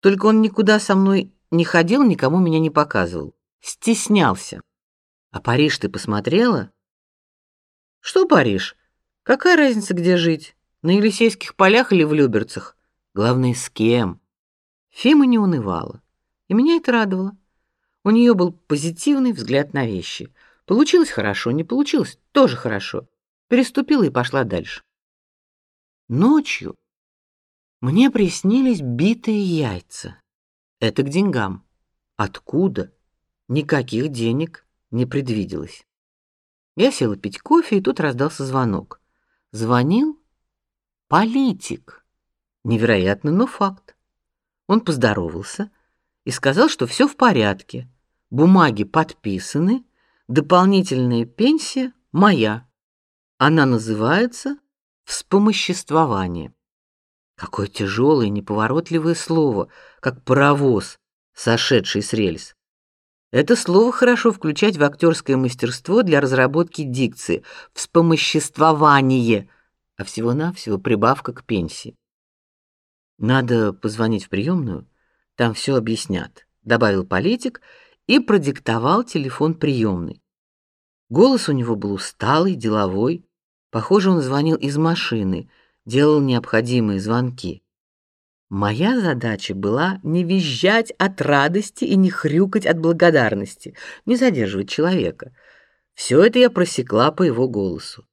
Только он никуда со мной не ходил, никому меня не показывал. Стеснялся. А Париж ты посмотрела? Что Париж? Какая разница, где жить? На Елисейских полях или в Люберцах? Главное, с кем. Фима не унывала, и меня это радовало. У нее был позитивный взгляд на вещи. Получилось хорошо, не получилось тоже хорошо. Переступила и пошла дальше. Ночью мне приснились битые яйца. Это к деньгам. Откуда? Никаких денег не предвиделось. Я села пить кофе, и тут раздался звонок. Звонил политик. Невероятно, но факт. Он поздоровался и сказал, что все в порядке. Бумаги подписаны, дополнительная пенсия моя. Она называется вспомоществование. Какое тяжелое неповоротливое слово, как паровоз, сошедший с рельс. Это слово хорошо включать в актерское мастерство для разработки дикции. Вспомоществование, а всего-навсего прибавка к пенсии. Надо позвонить в приемную, там все объяснят, добавил политик и продиктовал телефон приемной. Голос у него был усталый, деловой. Похоже, он звонил из машины, делал необходимые звонки. Моя задача была не визжать от радости и не хрюкать от благодарности, не задерживать человека. Все это я просекла по его голосу.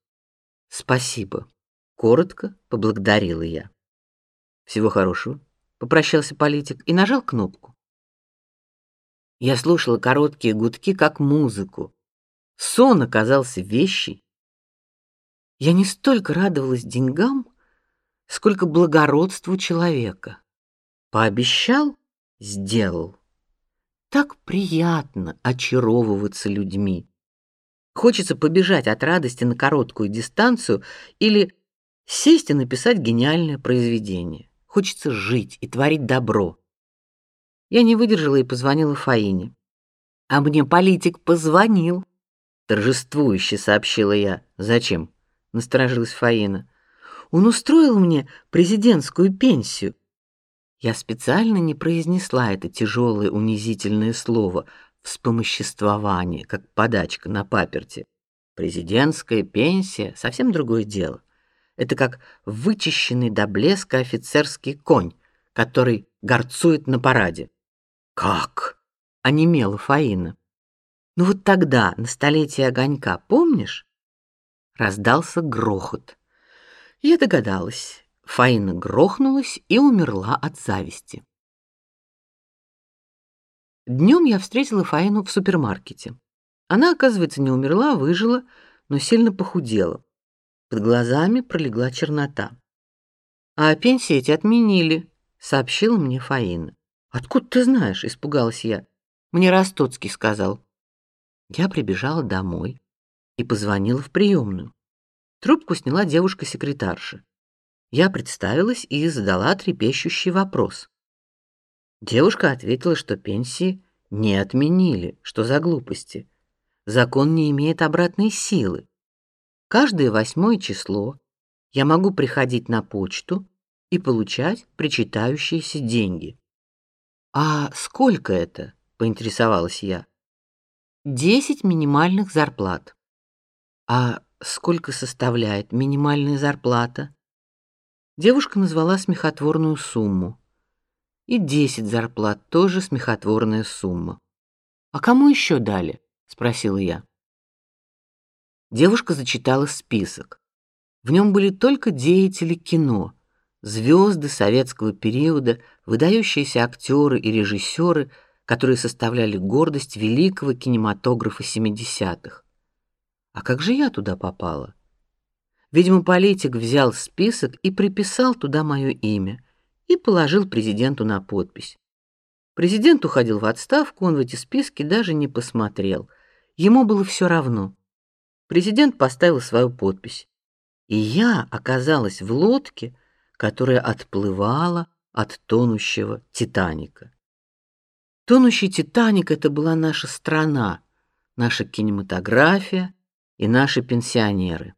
Спасибо, коротко поблагодарила я. Всего хорошего, попрощался политик и нажал кнопку. Я слушала короткие гудки как музыку. Сон оказался вещий. Я не столько радовалась деньгам, сколько благородству человека. Пообещал сделал. Так приятно очаровываться людьми. Хочется побежать от радости на короткую дистанцию или сесть и написать гениальное произведение. Хочется жить и творить добро. Я не выдержала и позвонила Фаине. А мне политик позвонил торжествующе сообщила я. Зачем? Насторожилась Фаина. Он устроил мне президентскую пенсию. Я специально не произнесла это тяжелое унизительное слово вспомоществование, как подачка на паперти. Президентская пенсия совсем другое дело. Это как вычищенный до блеска офицерский конь, который горцует на параде. Как? онемела Фаина. Ну вот тогда, на столетие огонька, помнишь? Раздался грохот. Я догадалась. Фаина грохнулась и умерла от зависти. Днем я встретила Фаину в супермаркете. Она, оказывается, не умерла, а выжила, но сильно похудела. Под глазами пролегла чернота. А пенсии эти отменили, сообщила мне Фаина. Откуда ты знаешь? испугалась я. Мне Ростоцкий сказал. Я прибежала домой и позвонила в приемную. Трубку сняла девушка-секретарша. Я представилась и задала трепещущий вопрос. Девушка ответила, что пенсии не отменили, что за глупости. Закон не имеет обратной силы. Каждое восьмое число я могу приходить на почту и получать причитающиеся деньги. А сколько это? поинтересовалась я. Десять минимальных зарплат. А сколько составляет минимальная зарплата? Девушка назвала смехотворную сумму. И десять зарплат тоже смехотворная сумма. А кому еще дали? спросила я. Девушка зачитала список. В нем были только деятели кино, звезды советского периода, выдающиеся актеры и режиссеры, которые составляли гордость великого кинематографа 70-х. А как же я туда попала? Видимо, политик взял список и приписал туда мое имя и положил президенту на подпись. Президент уходил в отставку, он в эти списки даже не посмотрел. Ему было все равно. Президент поставил свою подпись. И я оказалась в лодке, которая отплывала от тонущего Титаника. Тонущий Титаник это была наша страна, наша кинематография и наши пенсионеры.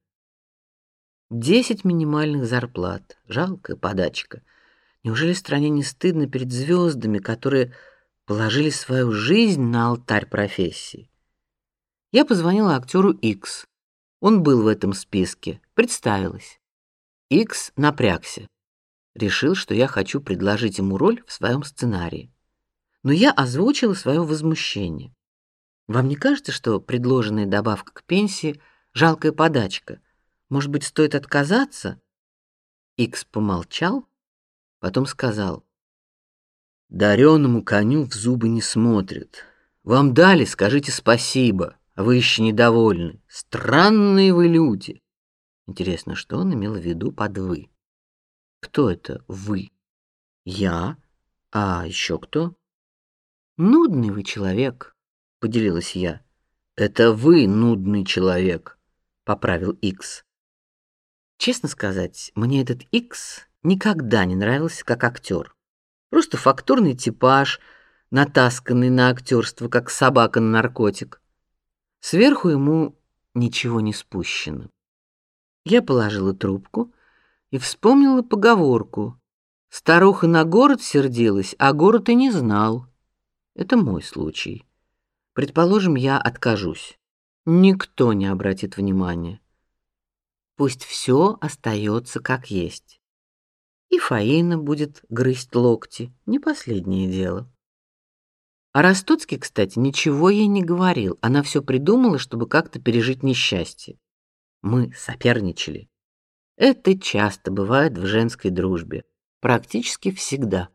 Десять минимальных зарплат, жалкая подачка. Неужели стране не стыдно перед звездами, которые положили свою жизнь на алтарь профессии? Я позвонила актеру X. Он был в этом списке, представилась. X напрягся, решил, что я хочу предложить ему роль в своем сценарии но я озвучила свое возмущение. Вам не кажется, что предложенная добавка к пенсии жалкая подачка? Может быть, стоит отказаться? Икс помолчал, потом сказал: "Дареному коню в зубы не смотрят. Вам дали, скажите спасибо, а вы еще недовольны. Странные вы люди". Интересно, что он имел в виду под вы? Кто это вы? Я? А еще кто? Нудный вы человек, поделилась я. Это вы нудный человек, поправил Икс. Честно сказать, мне этот Икс никогда не нравился как актер. Просто фактурный типаж, натасканный на актерство, как собака на наркотик. Сверху ему ничего не спущено. Я положила трубку и вспомнила поговорку: старуха на город сердилась, а город и не знал. Это мой случай. Предположим, я откажусь. Никто не обратит внимания. Пусть все остается как есть. И Фаина будет грызть локти, не последнее дело. А Ростоцкий, кстати, ничего ей не говорил. Она все придумала, чтобы как-то пережить несчастье. Мы соперничали. Это часто бывает в женской дружбе, практически всегда.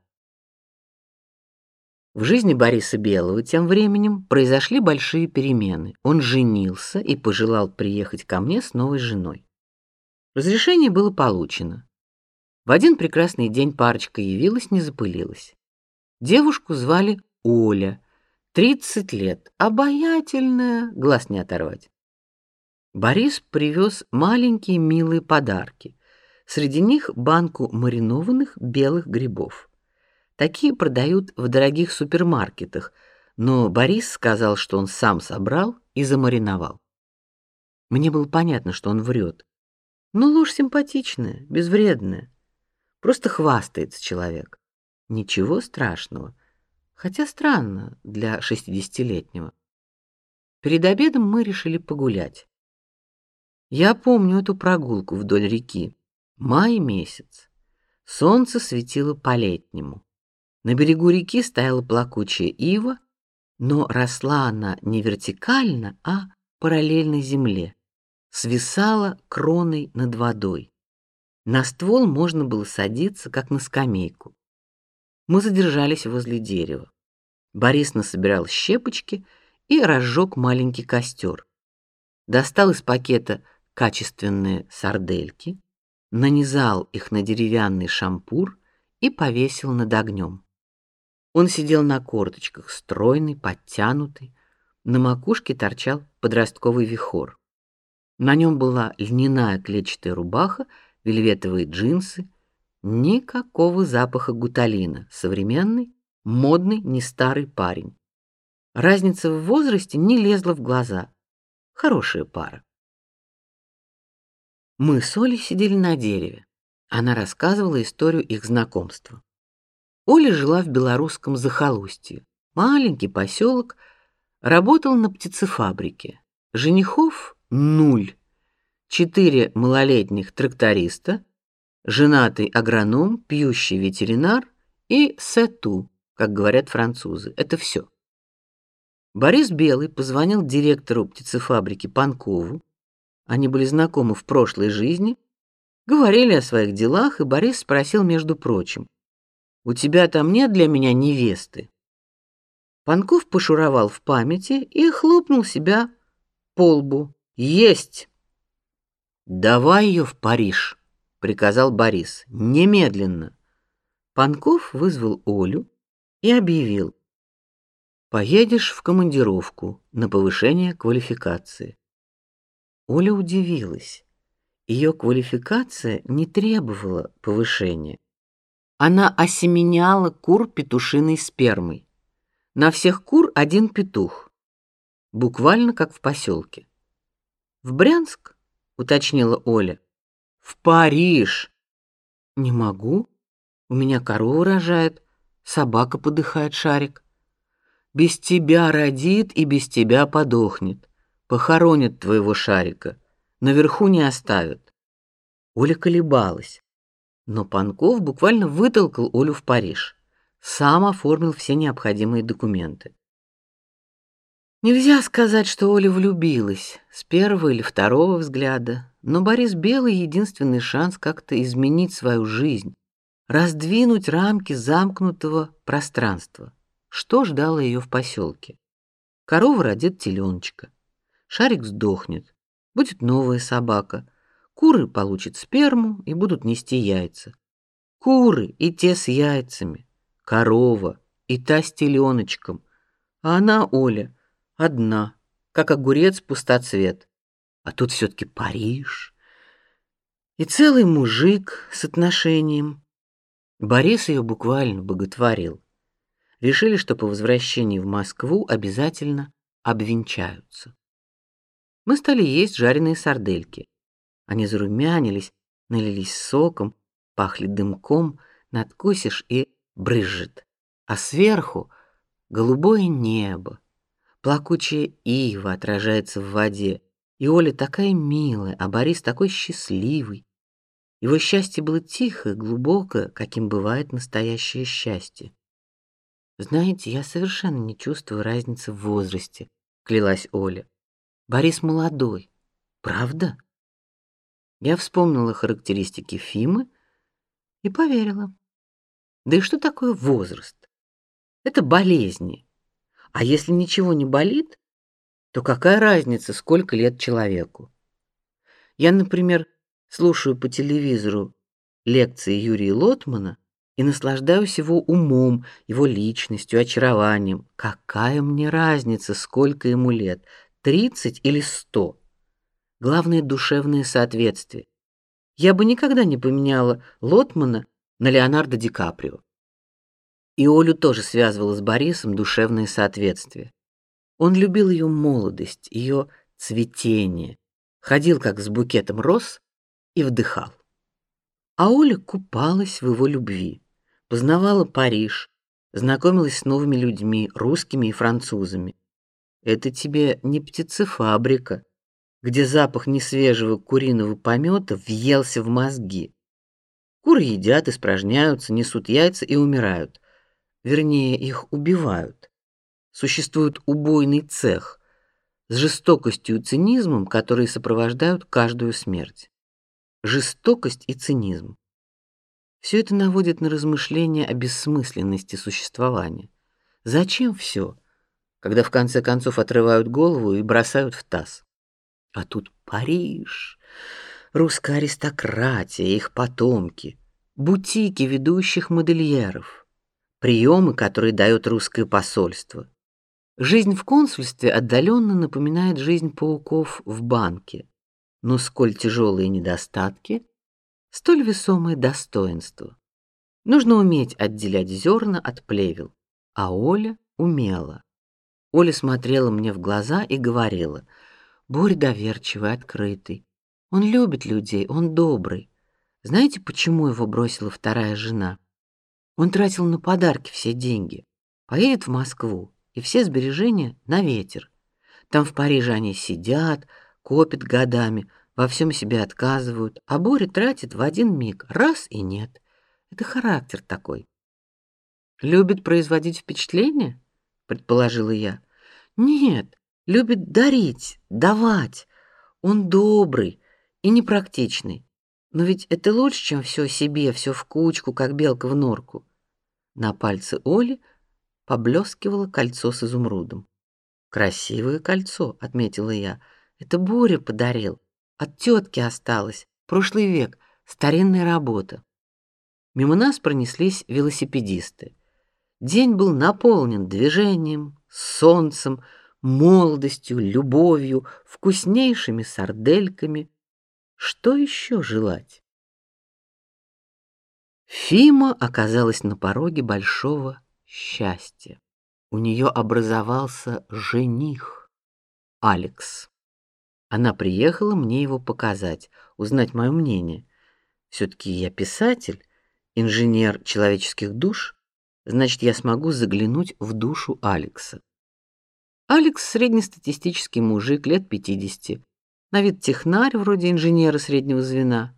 В жизни Бориса Белого тем временем произошли большие перемены. Он женился и пожелал приехать ко мне с новой женой. Разрешение было получено. В один прекрасный день парочка явилась, не запылилась. Девушку звали Оля, 30 лет, обаятельная, глаз не оторвать. Борис привез маленькие милые подарки. Среди них банку маринованных белых грибов. Такие продают в дорогих супермаркетах, но Борис сказал, что он сам собрал и замариновал. Мне было понятно, что он врет. Но ложь симпатичная, безвредная. Просто хвастается человек. Ничего страшного. Хотя странно для шестидесятилетнего. Перед обедом мы решили погулять. Я помню эту прогулку вдоль реки. Май месяц. Солнце светило по-летнему. На берегу реки стояла плакучая ива, но росла она не вертикально, а параллельно земле. Свисала кроной над водой. На ствол можно было садиться, как на скамейку. Мы задержались возле дерева. Борис насобирал щепочки и разжег маленький костер. Достал из пакета качественные сардельки, нанизал их на деревянный шампур и повесил над огнем. Он сидел на корточках, стройный, подтянутый, на макушке торчал подростковый вихор. На нем была льняная клетчатая рубаха, вельветовые джинсы, Никакого запаха гуталина. Современный, модный, не старый парень. Разница в возрасте не лезла в глаза. Хорошая пара. Мы с Олей сидели на дереве. Она рассказывала историю их знакомства. Оля жила в белорусском захолустье. Маленький поселок, работала на птицефабрике. Женихов нуль. Четыре малолетних тракториста, женатый агроном, пьющий ветеринар и сету, как говорят французы. Это все. Борис Белый позвонил директору птицефабрики Панкову. Они были знакомы в прошлой жизни, говорили о своих делах, и Борис спросил, между прочим: "У тебя там нет для меня невесты?" Панков пошуровал в памяти и хлопнул себя по лбу. "Есть. Давай ее в Париж" приказал Борис. Немедленно. Панков вызвал Олю и объявил: "Поедешь в командировку на повышение квалификации". Оля удивилась. Ее квалификация не требовала повышения. Она осеменяла кур петушиной спермой. На всех кур один петух. Буквально как в поселке. В Брянск, уточнила Оля. В Париж. Не могу. У меня корова рожает, собака подыхает, шарик. Без тебя родит и без тебя подохнет. Похоронят твоего шарика, наверху не оставят. Оля колебалась, но Панков буквально вытолкал Олю в Париж. Сам оформил все необходимые документы. Нельзя сказать, что Оля влюбилась с первого или второго взгляда, но Борис Белый единственный шанс как-то изменить свою жизнь, раздвинуть рамки замкнутого пространства. Что ждало ее в поселке? Корова родит теленочка, шарик сдохнет, будет новая собака, куры получат сперму и будут нести яйца. Куры и те с яйцами, корова и та с теленочком, а она Оля одна, как огурец пустоцвет. А тут все таки Париж. И целый мужик с отношением. Борис ее буквально боготворил. Решили, что по возвращении в Москву обязательно обвенчаются. Мы стали есть жареные сардельки. Они зарумянились, налились соком, пахли дымком, надкусишь и брызжет. А сверху голубое небо, плакучая ива отражается в воде, и Оля такая милая, а Борис такой счастливый. Его счастье было тихое, глубокое, каким бывает настоящее счастье. Знаете, я совершенно не чувствую разницы в возрасте, клялась Оля. Борис молодой. Правда? Я вспомнила характеристики Фимы и поверила. Да и что такое возраст? Это болезни. А если ничего не болит, то какая разница, сколько лет человеку? Я, например, слушаю по телевизору лекции Юрия Лотмана и наслаждаюсь его умом, его личностью, очарованием. Какая мне разница, сколько ему лет, тридцать или сто? Главное душевное соответствие. Я бы никогда не поменяла Лотмана на Леонардо Ди Каприо. И Олю тоже связывало с Борисом душевное соответствие. Он любил ее молодость, ее цветение, ходил как с букетом роз и вдыхал. А Оля купалась в его любви, познавала Париж, знакомилась с новыми людьми, русскими и французами. Это тебе не птицефабрика, где запах несвежего куриного помета въелся в мозги. Куры едят, испражняются, несут яйца и умирают вернее, их убивают. Существует убойный цех с жестокостью и цинизмом, которые сопровождают каждую смерть. Жестокость и цинизм. Все это наводит на размышления о бессмысленности существования. Зачем все, когда в конце концов отрывают голову и бросают в таз? А тут Париж, русская аристократия, их потомки, бутики ведущих модельеров, приемы, которые дает русское посольство. Жизнь в консульстве отдаленно напоминает жизнь пауков в банке, но сколь тяжелые недостатки, столь весомые достоинства. Нужно уметь отделять зерна от плевел, а Оля умела. Оля смотрела мне в глаза и говорила: "Борь доверчивый, открытый. Он любит людей, он добрый. Знаете, почему его бросила вторая жена? Он тратил на подарки все деньги. Поедет в Москву, и все сбережения на ветер. Там в Париже они сидят, копят годами, во всем себе отказывают, а Боря тратит в один миг, раз и нет. Это характер такой. Любит производить впечатление, предположила я. Нет, любит дарить, давать. Он добрый и непрактичный. Но ведь это лучше, чем все себе, все в кучку, как белка в норку. На пальце Оли поблескивало кольцо с изумрудом. Красивое кольцо, отметила я. Это Боря подарил. От тетки осталось. Прошлый век, старинная работа. Мимо нас пронеслись велосипедисты. День был наполнен движением, солнцем, молодостью, любовью, вкуснейшими сардельками. Что еще желать? Фима оказалась на пороге большого счастья. У нее образовался жених, Алекс. Она приехала мне его показать, узнать мое мнение. Все-таки я писатель, инженер человеческих душ, значит, я смогу заглянуть в душу Алекса. Алекс среднестатистический мужик лет 50, на вид технарь вроде инженера среднего звена.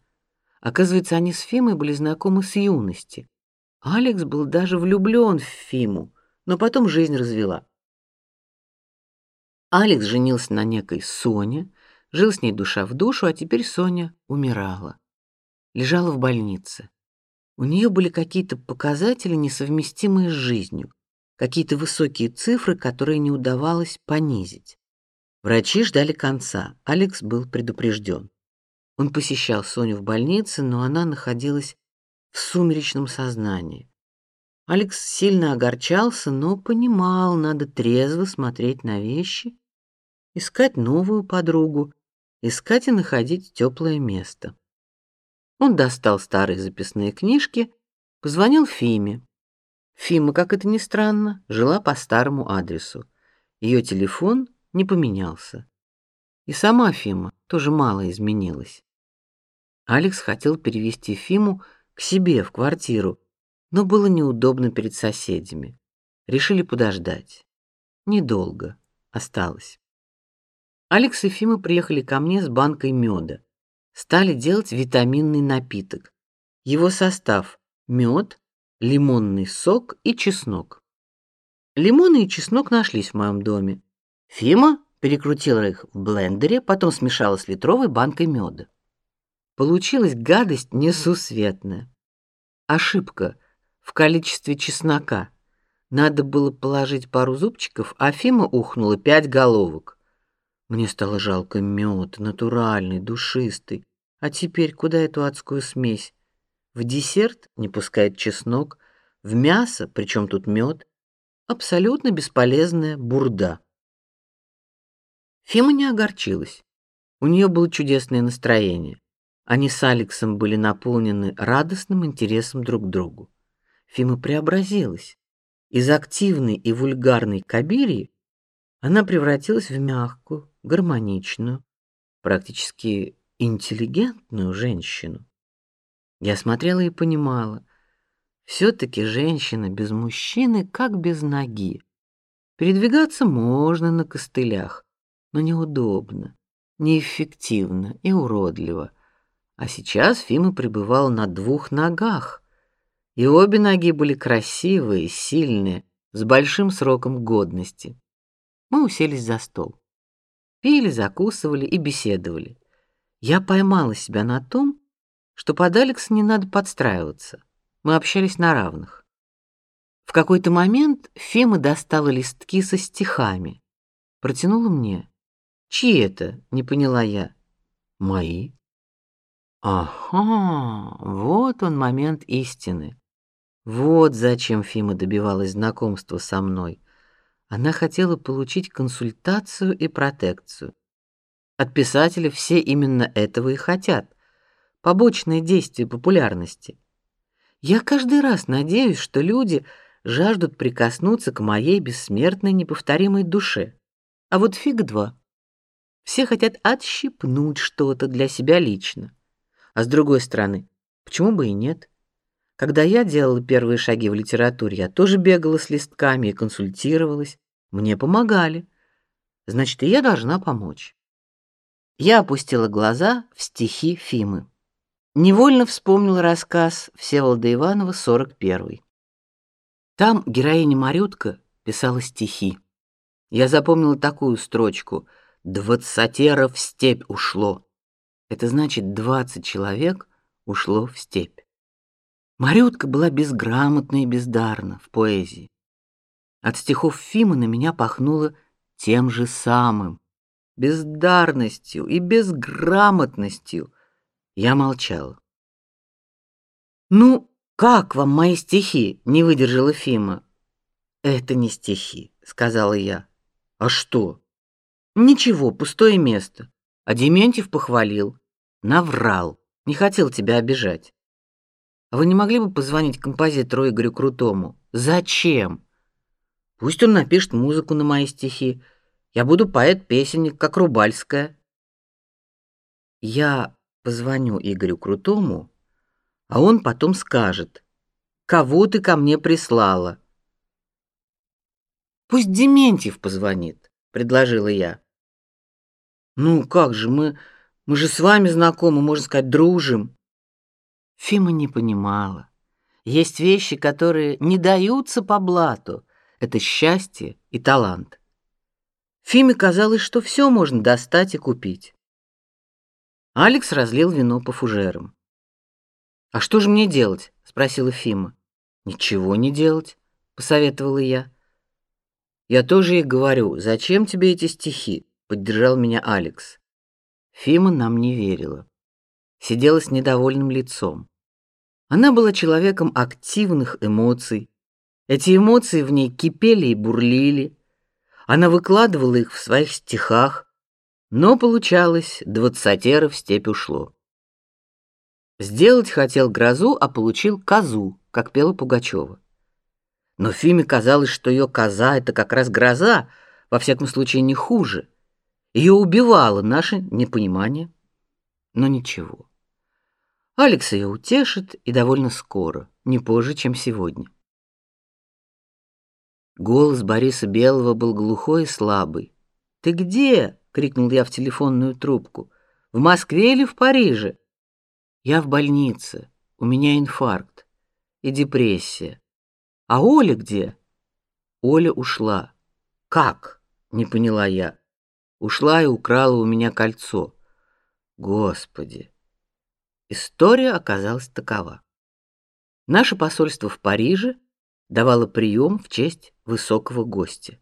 Оказывается, они с Фимой были знакомы с юности. Алекс был даже влюблен в Фиму, но потом жизнь развела. Алекс женился на некой Соне, жил с ней душа в душу, а теперь Соня умирала. Лежала в больнице. У нее были какие-то показатели, несовместимые с жизнью, какие-то высокие цифры, которые не удавалось понизить. Врачи ждали конца. Алекс был предупрежден. Он посещал Соню в больнице, но она находилась в сумеречном сознании. Алекс сильно огорчался, но понимал, надо трезво смотреть на вещи, искать новую подругу, искать и находить теплое место. Он достал старые записные книжки, позвонил Фиме. Фима, как это ни странно, жила по старому адресу. Ее телефон не поменялся. И сама Фима тоже мало изменилась. Алекс хотел перевести Фиму к себе в квартиру, но было неудобно перед соседями. Решили подождать. Недолго осталось. Алекс и Фима приехали ко мне с банкой меда. Стали делать витаминный напиток. Его состав: мед, лимонный сок и чеснок. Лимоны и чеснок нашлись в моем доме. Фима перекрутила их в блендере, потом смешала с литровой банкой меда. Получилась гадость несусветная. Ошибка в количестве чеснока. Надо было положить пару зубчиков, а Фима ухнула пять головок. Мне стало жалко мед, натуральный, душистый. А теперь куда эту адскую смесь? В десерт не пускает чеснок, в мясо, причем тут мед, абсолютно бесполезная бурда. Фима не огорчилась. У нее было чудесное настроение. Они с Алексом были наполнены радостным интересом друг к другу. Фима преобразилась. Из активной и вульгарной Кабирии она превратилась в мягкую, гармоничную, практически интеллигентную женщину. Я смотрела и понимала, все-таки женщина без мужчины как без ноги. Передвигаться можно на костылях, но неудобно, неэффективно и уродливо. А сейчас Фима пребывала на двух ногах, и обе ноги были красивые, сильные, с большим сроком годности. Мы уселись за стол. Пили, закусывали и беседовали. Я поймала себя на том, что под Алекс не надо подстраиваться. Мы общались на равных. В какой-то момент Фима достала листки со стихами, протянула мне. Чьи это? Не поняла я. Мои. Ага, вот он момент истины. Вот зачем Фима добивалась знакомства со мной. Она хотела получить консультацию и протекцию. От писателя все именно этого и хотят. Побочное действие популярности. Я каждый раз надеюсь, что люди жаждут прикоснуться к моей бессмертной неповторимой душе. А вот фиг два. Все хотят отщипнуть что-то для себя лично. А с другой стороны, почему бы и нет? Когда я делала первые шаги в литературе, я тоже бегала с листками и консультировалась. Мне помогали. Значит, и я должна помочь. Я опустила глаза в стихи Фимы. Невольно вспомнил рассказ Всеволода Иванова сорок первый. Там героиня Марютка писала стихи. Я запомнила такую строчку: «Двадцатеро в степь ушло». Это значит, двадцать человек ушло в степь. Марютка была безграмотна и бездарна в поэзии. От стихов Фимы на меня пахнуло тем же самым, бездарностью и безграмотностью. Я молчала. Ну, как вам мои стихи? Не выдержала Фима. Это не стихи, сказала я. А что? Ничего, пустое место. А Дементьев похвалил, наврал, не хотел тебя обижать. А вы не могли бы позвонить композитору Игорю Крутому? Зачем? Пусть он напишет музыку на мои стихи. Я буду поэт-песенник, как Рубальская. Я позвоню Игорю Крутому, а он потом скажет: "Кого ты ко мне прислала?" Пусть Дементьев позвонит, предложила я. Ну как же мы мы же с вами знакомы, можно сказать, дружим. Фима не понимала. Есть вещи, которые не даются по блату. Это счастье и талант. Фиме казалось, что все можно достать и купить. Алекс разлил вино по фужерам. А что же мне делать? спросила Фима. Ничего не делать, посоветовала я. Я тоже ей говорю, зачем тебе эти стихи? Поддержал меня Алекс. Фима нам не верила. Сидела с недовольным лицом. Она была человеком активных эмоций. Эти эмоции в ней кипели и бурлили. Она выкладывала их в своих стихах, но получалось, двадцатеро в степь ушло. Сделать хотел грозу, а получил козу, как пела Пугачева. Но Фиме казалось, что ее коза это как раз гроза, во всяком случае не хуже. Ее убивало наше непонимание. Но ничего. Алекс ее утешит и довольно скоро, не позже, чем сегодня. Голос Бориса Белого был глухой и слабый. "Ты где?" Крикнул я в телефонную трубку. "В Москве или в Париже?" "Я в больнице. У меня инфаркт и депрессия. А Оля где?" Оля ушла. Как? Не поняла я. Ушла и украла у меня кольцо. Господи. История оказалась такова. Наше посольство в Париже давало прием в честь высокого гостя.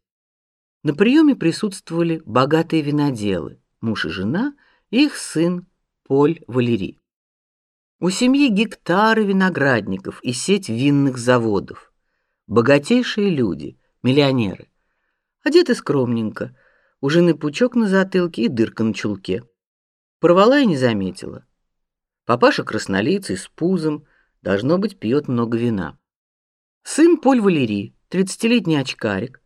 На приеме присутствовали богатые виноделы, муж и жена, их сын Поль Валери. У семьи гектары виноградников и сеть винных заводов. Богатейшие люди, миллионеры. Одеты скромненько, у жены пучок на затылке и дырка на чулке. Порвала и не заметила. Папаша краснолицый с пузом, должно быть, пьет много вина. Сын Поль Валери, тридцатилетний очкарик,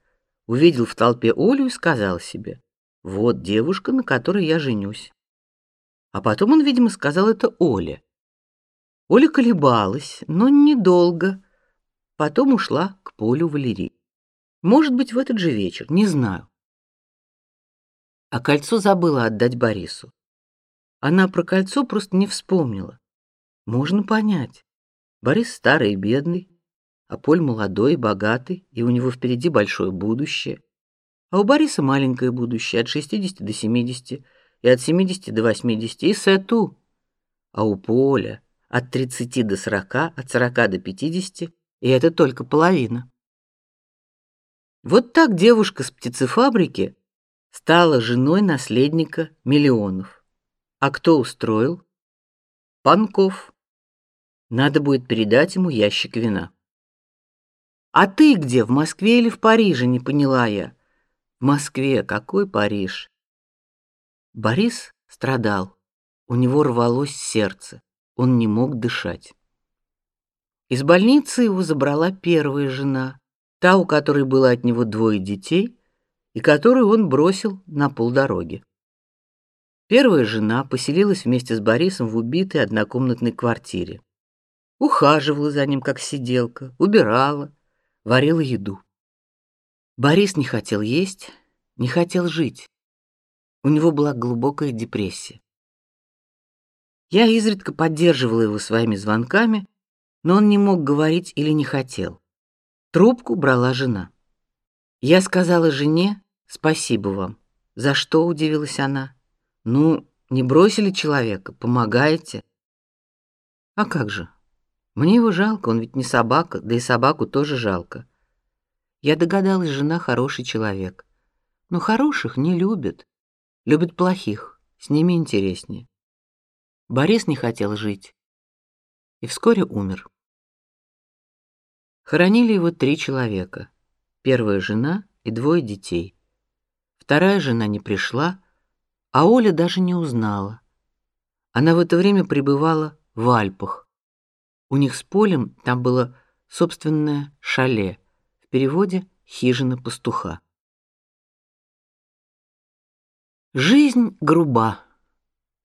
увидел в толпе Олю и сказал себе: "Вот девушка, на которой я женюсь". А потом он, видимо, сказал это Оле. Оля колебалась, но недолго. Потом ушла к Полю Валерии. Может быть, в этот же вечер, не знаю. А кольцо забыла отдать Борису. Она про кольцо просто не вспомнила. Можно понять. Борис старый и бедный, а Поль молодой богатый, и у него впереди большое будущее. А у Бориса маленькое будущее от 60 до 70 и от 70 до 80 и сету. А у Поля от 30 до 40, от 40 до 50, и это только половина. Вот так девушка с птицефабрики стала женой наследника миллионов. А кто устроил? Панков. Надо будет передать ему ящик вина. А ты где, в Москве или в Париже, не поняла я. В Москве, какой Париж? Борис страдал. У него рвалось сердце. Он не мог дышать. Из больницы его забрала первая жена, та, у которой было от него двое детей, и которую он бросил на полдороги. Первая жена поселилась вместе с Борисом в убитой однокомнатной квартире. Ухаживала за ним как сиделка, убирала, варила еду. Борис не хотел есть, не хотел жить. У него была глубокая депрессия. Я изредка поддерживала его своими звонками, но он не мог говорить или не хотел. Трубку брала жена. Я сказала жене: "Спасибо вам". За что удивилась она? Ну, не бросили человека, помогаете. А как же? Мне его жалко, он ведь не собака, да и собаку тоже жалко. Я догадалась, жена хороший человек. Но хороших не любят. Любят плохих, с ними интереснее. Борис не хотел жить и вскоре умер. Хоронили его три человека: первая жена и двое детей. Вторая жена не пришла, а Оля даже не узнала. Она в это время пребывала в Альпах. У них с Полем там было собственное шале, в переводе хижина пастуха. Жизнь груба.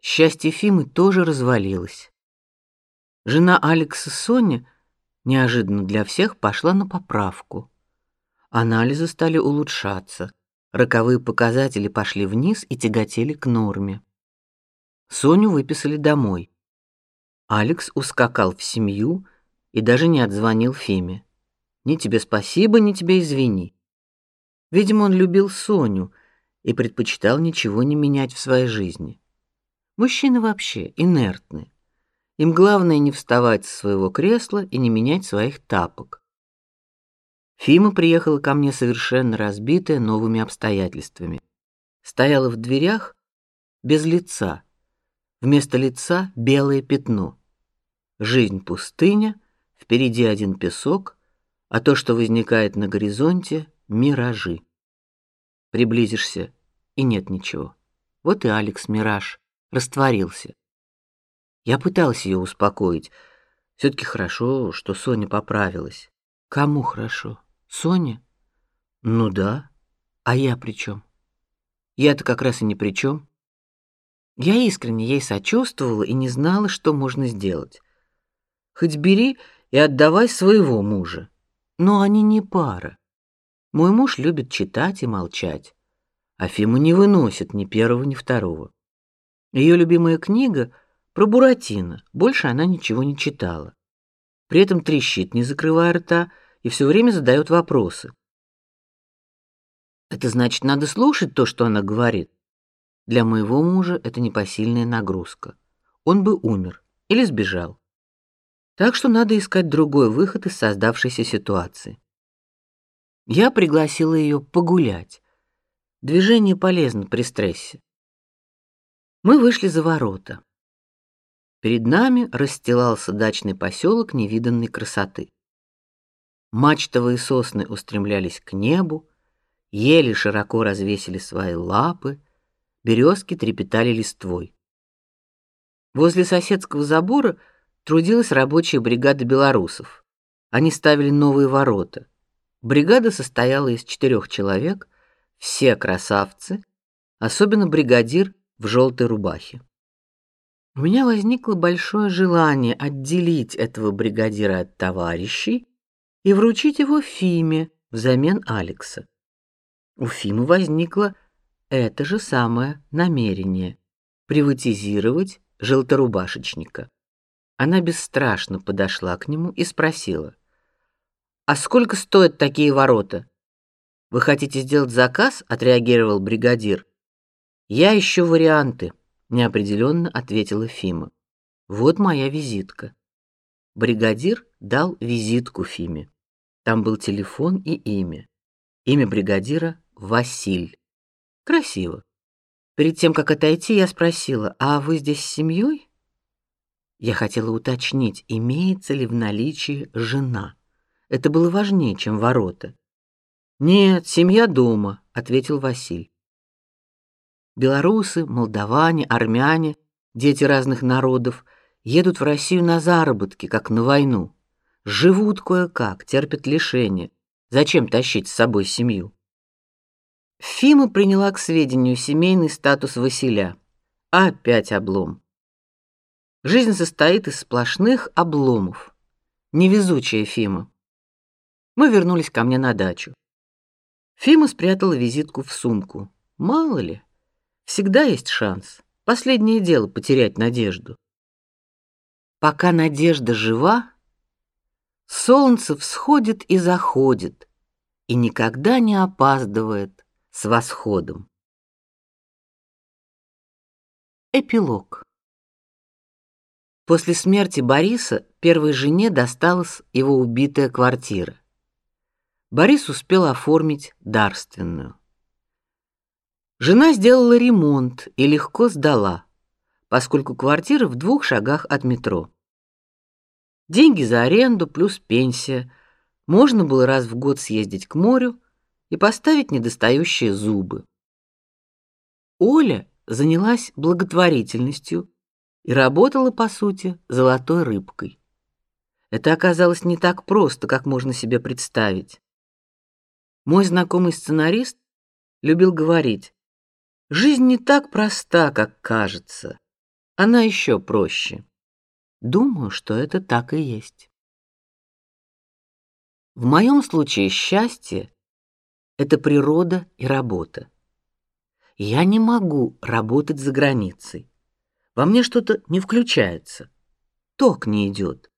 Счастье Фимы тоже развалилось. Жена Алекса Соня неожиданно для всех пошла на поправку. Анализы стали улучшаться, роковые показатели пошли вниз и тяготели к норме. Соню выписали домой. Алекс ускакал в семью и даже не отзвонил Фиме. Ни тебе спасибо, ни тебе извини. Видимо, он любил Соню и предпочитал ничего не менять в своей жизни. Мужчины вообще инертны. Им главное не вставать с своего кресла и не менять своих тапок. Фима приехала ко мне совершенно разбитая новыми обстоятельствами. Стояла в дверях без лица. Вместо лица белое пятно. Жизнь пустыня, впереди один песок, а то, что возникает на горизонте, миражи. Приблизишься, и нет ничего. Вот и Алекс Мираж растворился. Я пытался ее успокоить. все таки хорошо, что Соня поправилась. Кому хорошо? Соня? Ну да. А я при чем? Я-то как раз и ни при чем. Я искренне ей сочувствовала и не знала, что можно сделать. Хоть бери и отдавай своего мужа. Но они не пара. Мой муж любит читать и молчать. А Фима не выносит ни первого, ни второго. Ее любимая книга про Буратино. Больше она ничего не читала. При этом трещит, не закрывая рта, и все время задает вопросы. Это значит, надо слушать то, что она говорит. Для моего мужа это непосильная нагрузка. Он бы умер или сбежал. Так что надо искать другой выход из создавшейся ситуации. Я пригласила ее погулять. Движение полезно при стрессе. Мы вышли за ворота. Перед нами расстилался дачный поселок невиданной красоты. Мачтовые сосны устремлялись к небу, ели широко развесили свои лапы, березки трепетали листвой. Возле соседского забора трудилась рабочая бригада белорусов. Они ставили новые ворота. Бригада состояла из четырех человек, все красавцы, особенно бригадир в желтой рубахе. У меня возникло большое желание отделить этого бригадира от товарищей и вручить его Фиме взамен Алекса. У Фимы возникло это же самое намерение приватизировать желторубашечника. Она бесстрашно подошла к нему и спросила: "А сколько стоят такие ворота?" "Вы хотите сделать заказ?" отреагировал бригадир. "Я ищу варианты", неопределенно ответила Фима. "Вот моя визитка". Бригадир дал визитку Фиме. Там был телефон и имя. Имя бригадира Василь. Красиво. Перед тем как отойти, я спросила: "А вы здесь с семьей?» Я хотела уточнить, имеется ли в наличии жена. Это было важнее, чем ворота. Нет, семья дома, ответил Василь. Белорусы, молдаване, армяне, дети разных народов едут в Россию на заработки, как на войну. Живут кое-как, терпят лишения. Зачем тащить с собой семью? Фима приняла к сведению семейный статус Василя. Опять облом. Жизнь состоит из сплошных обломов. Невезучая Фима. Мы вернулись ко мне на дачу. Фима спрятала визитку в сумку. Мало ли, всегда есть шанс. Последнее дело потерять надежду. Пока надежда жива, солнце всходит и заходит и никогда не опаздывает с восходом. Эпилог. После смерти Бориса первой жене досталась его убитая квартира. Борис успел оформить дарственную. Жена сделала ремонт и легко сдала, поскольку квартира в двух шагах от метро. Деньги за аренду плюс пенсия. Можно было раз в год съездить к морю и поставить недостающие зубы. Оля занялась благотворительностью и работала, по сути, золотой рыбкой. Это оказалось не так просто, как можно себе представить. Мой знакомый сценарист любил говорить: "Жизнь не так проста, как кажется. Она еще проще". Думаю, что это так и есть. В моем случае счастье это природа и работа. Я не могу работать за границей. Во мне что-то не включается. Ток не идет.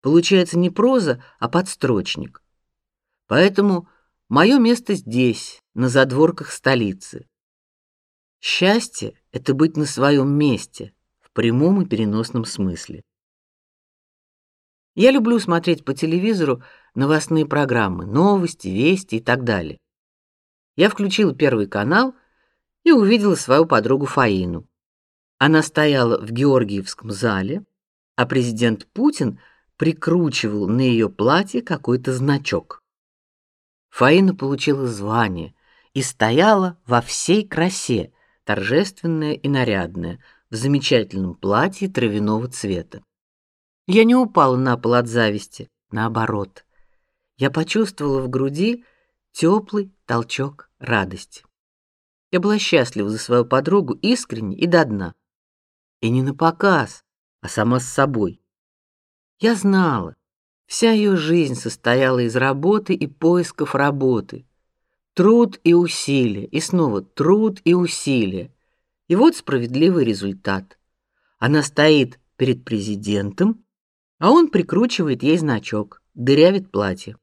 Получается не проза, а подстрочник. Поэтому мое место здесь, на задворках столицы. Счастье — это быть на своем месте, в прямом и переносном смысле. Я люблю смотреть по телевизору новостные программы, новости, вести и так далее. Я включила первый канал и увидела свою подругу Фаину. Она стояла в Георгиевском зале, а президент Путин прикручивал на ее платье какой-то значок. Фаина получила звание и стояла во всей красе, торжественная и нарядная, в замечательном платье травяного цвета. Я не упала на пол от зависти, наоборот. Я почувствовала в груди теплый толчок радости. Я была счастлива за свою подругу искренне и до дна. И не на показ, а сама с собой. Я знала, вся ее жизнь состояла из работы и поисков работы. Труд и усилия, и снова труд и усилия. И вот справедливый результат. Она стоит перед президентом, а он прикручивает ей значок, дырявит платье.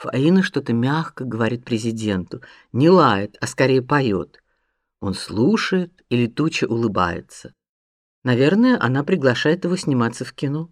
Фаина что-то мягко говорит президенту, не лает, а скорее поет. Он слушает и летуче улыбается. Наверное, она приглашает его сниматься в кино.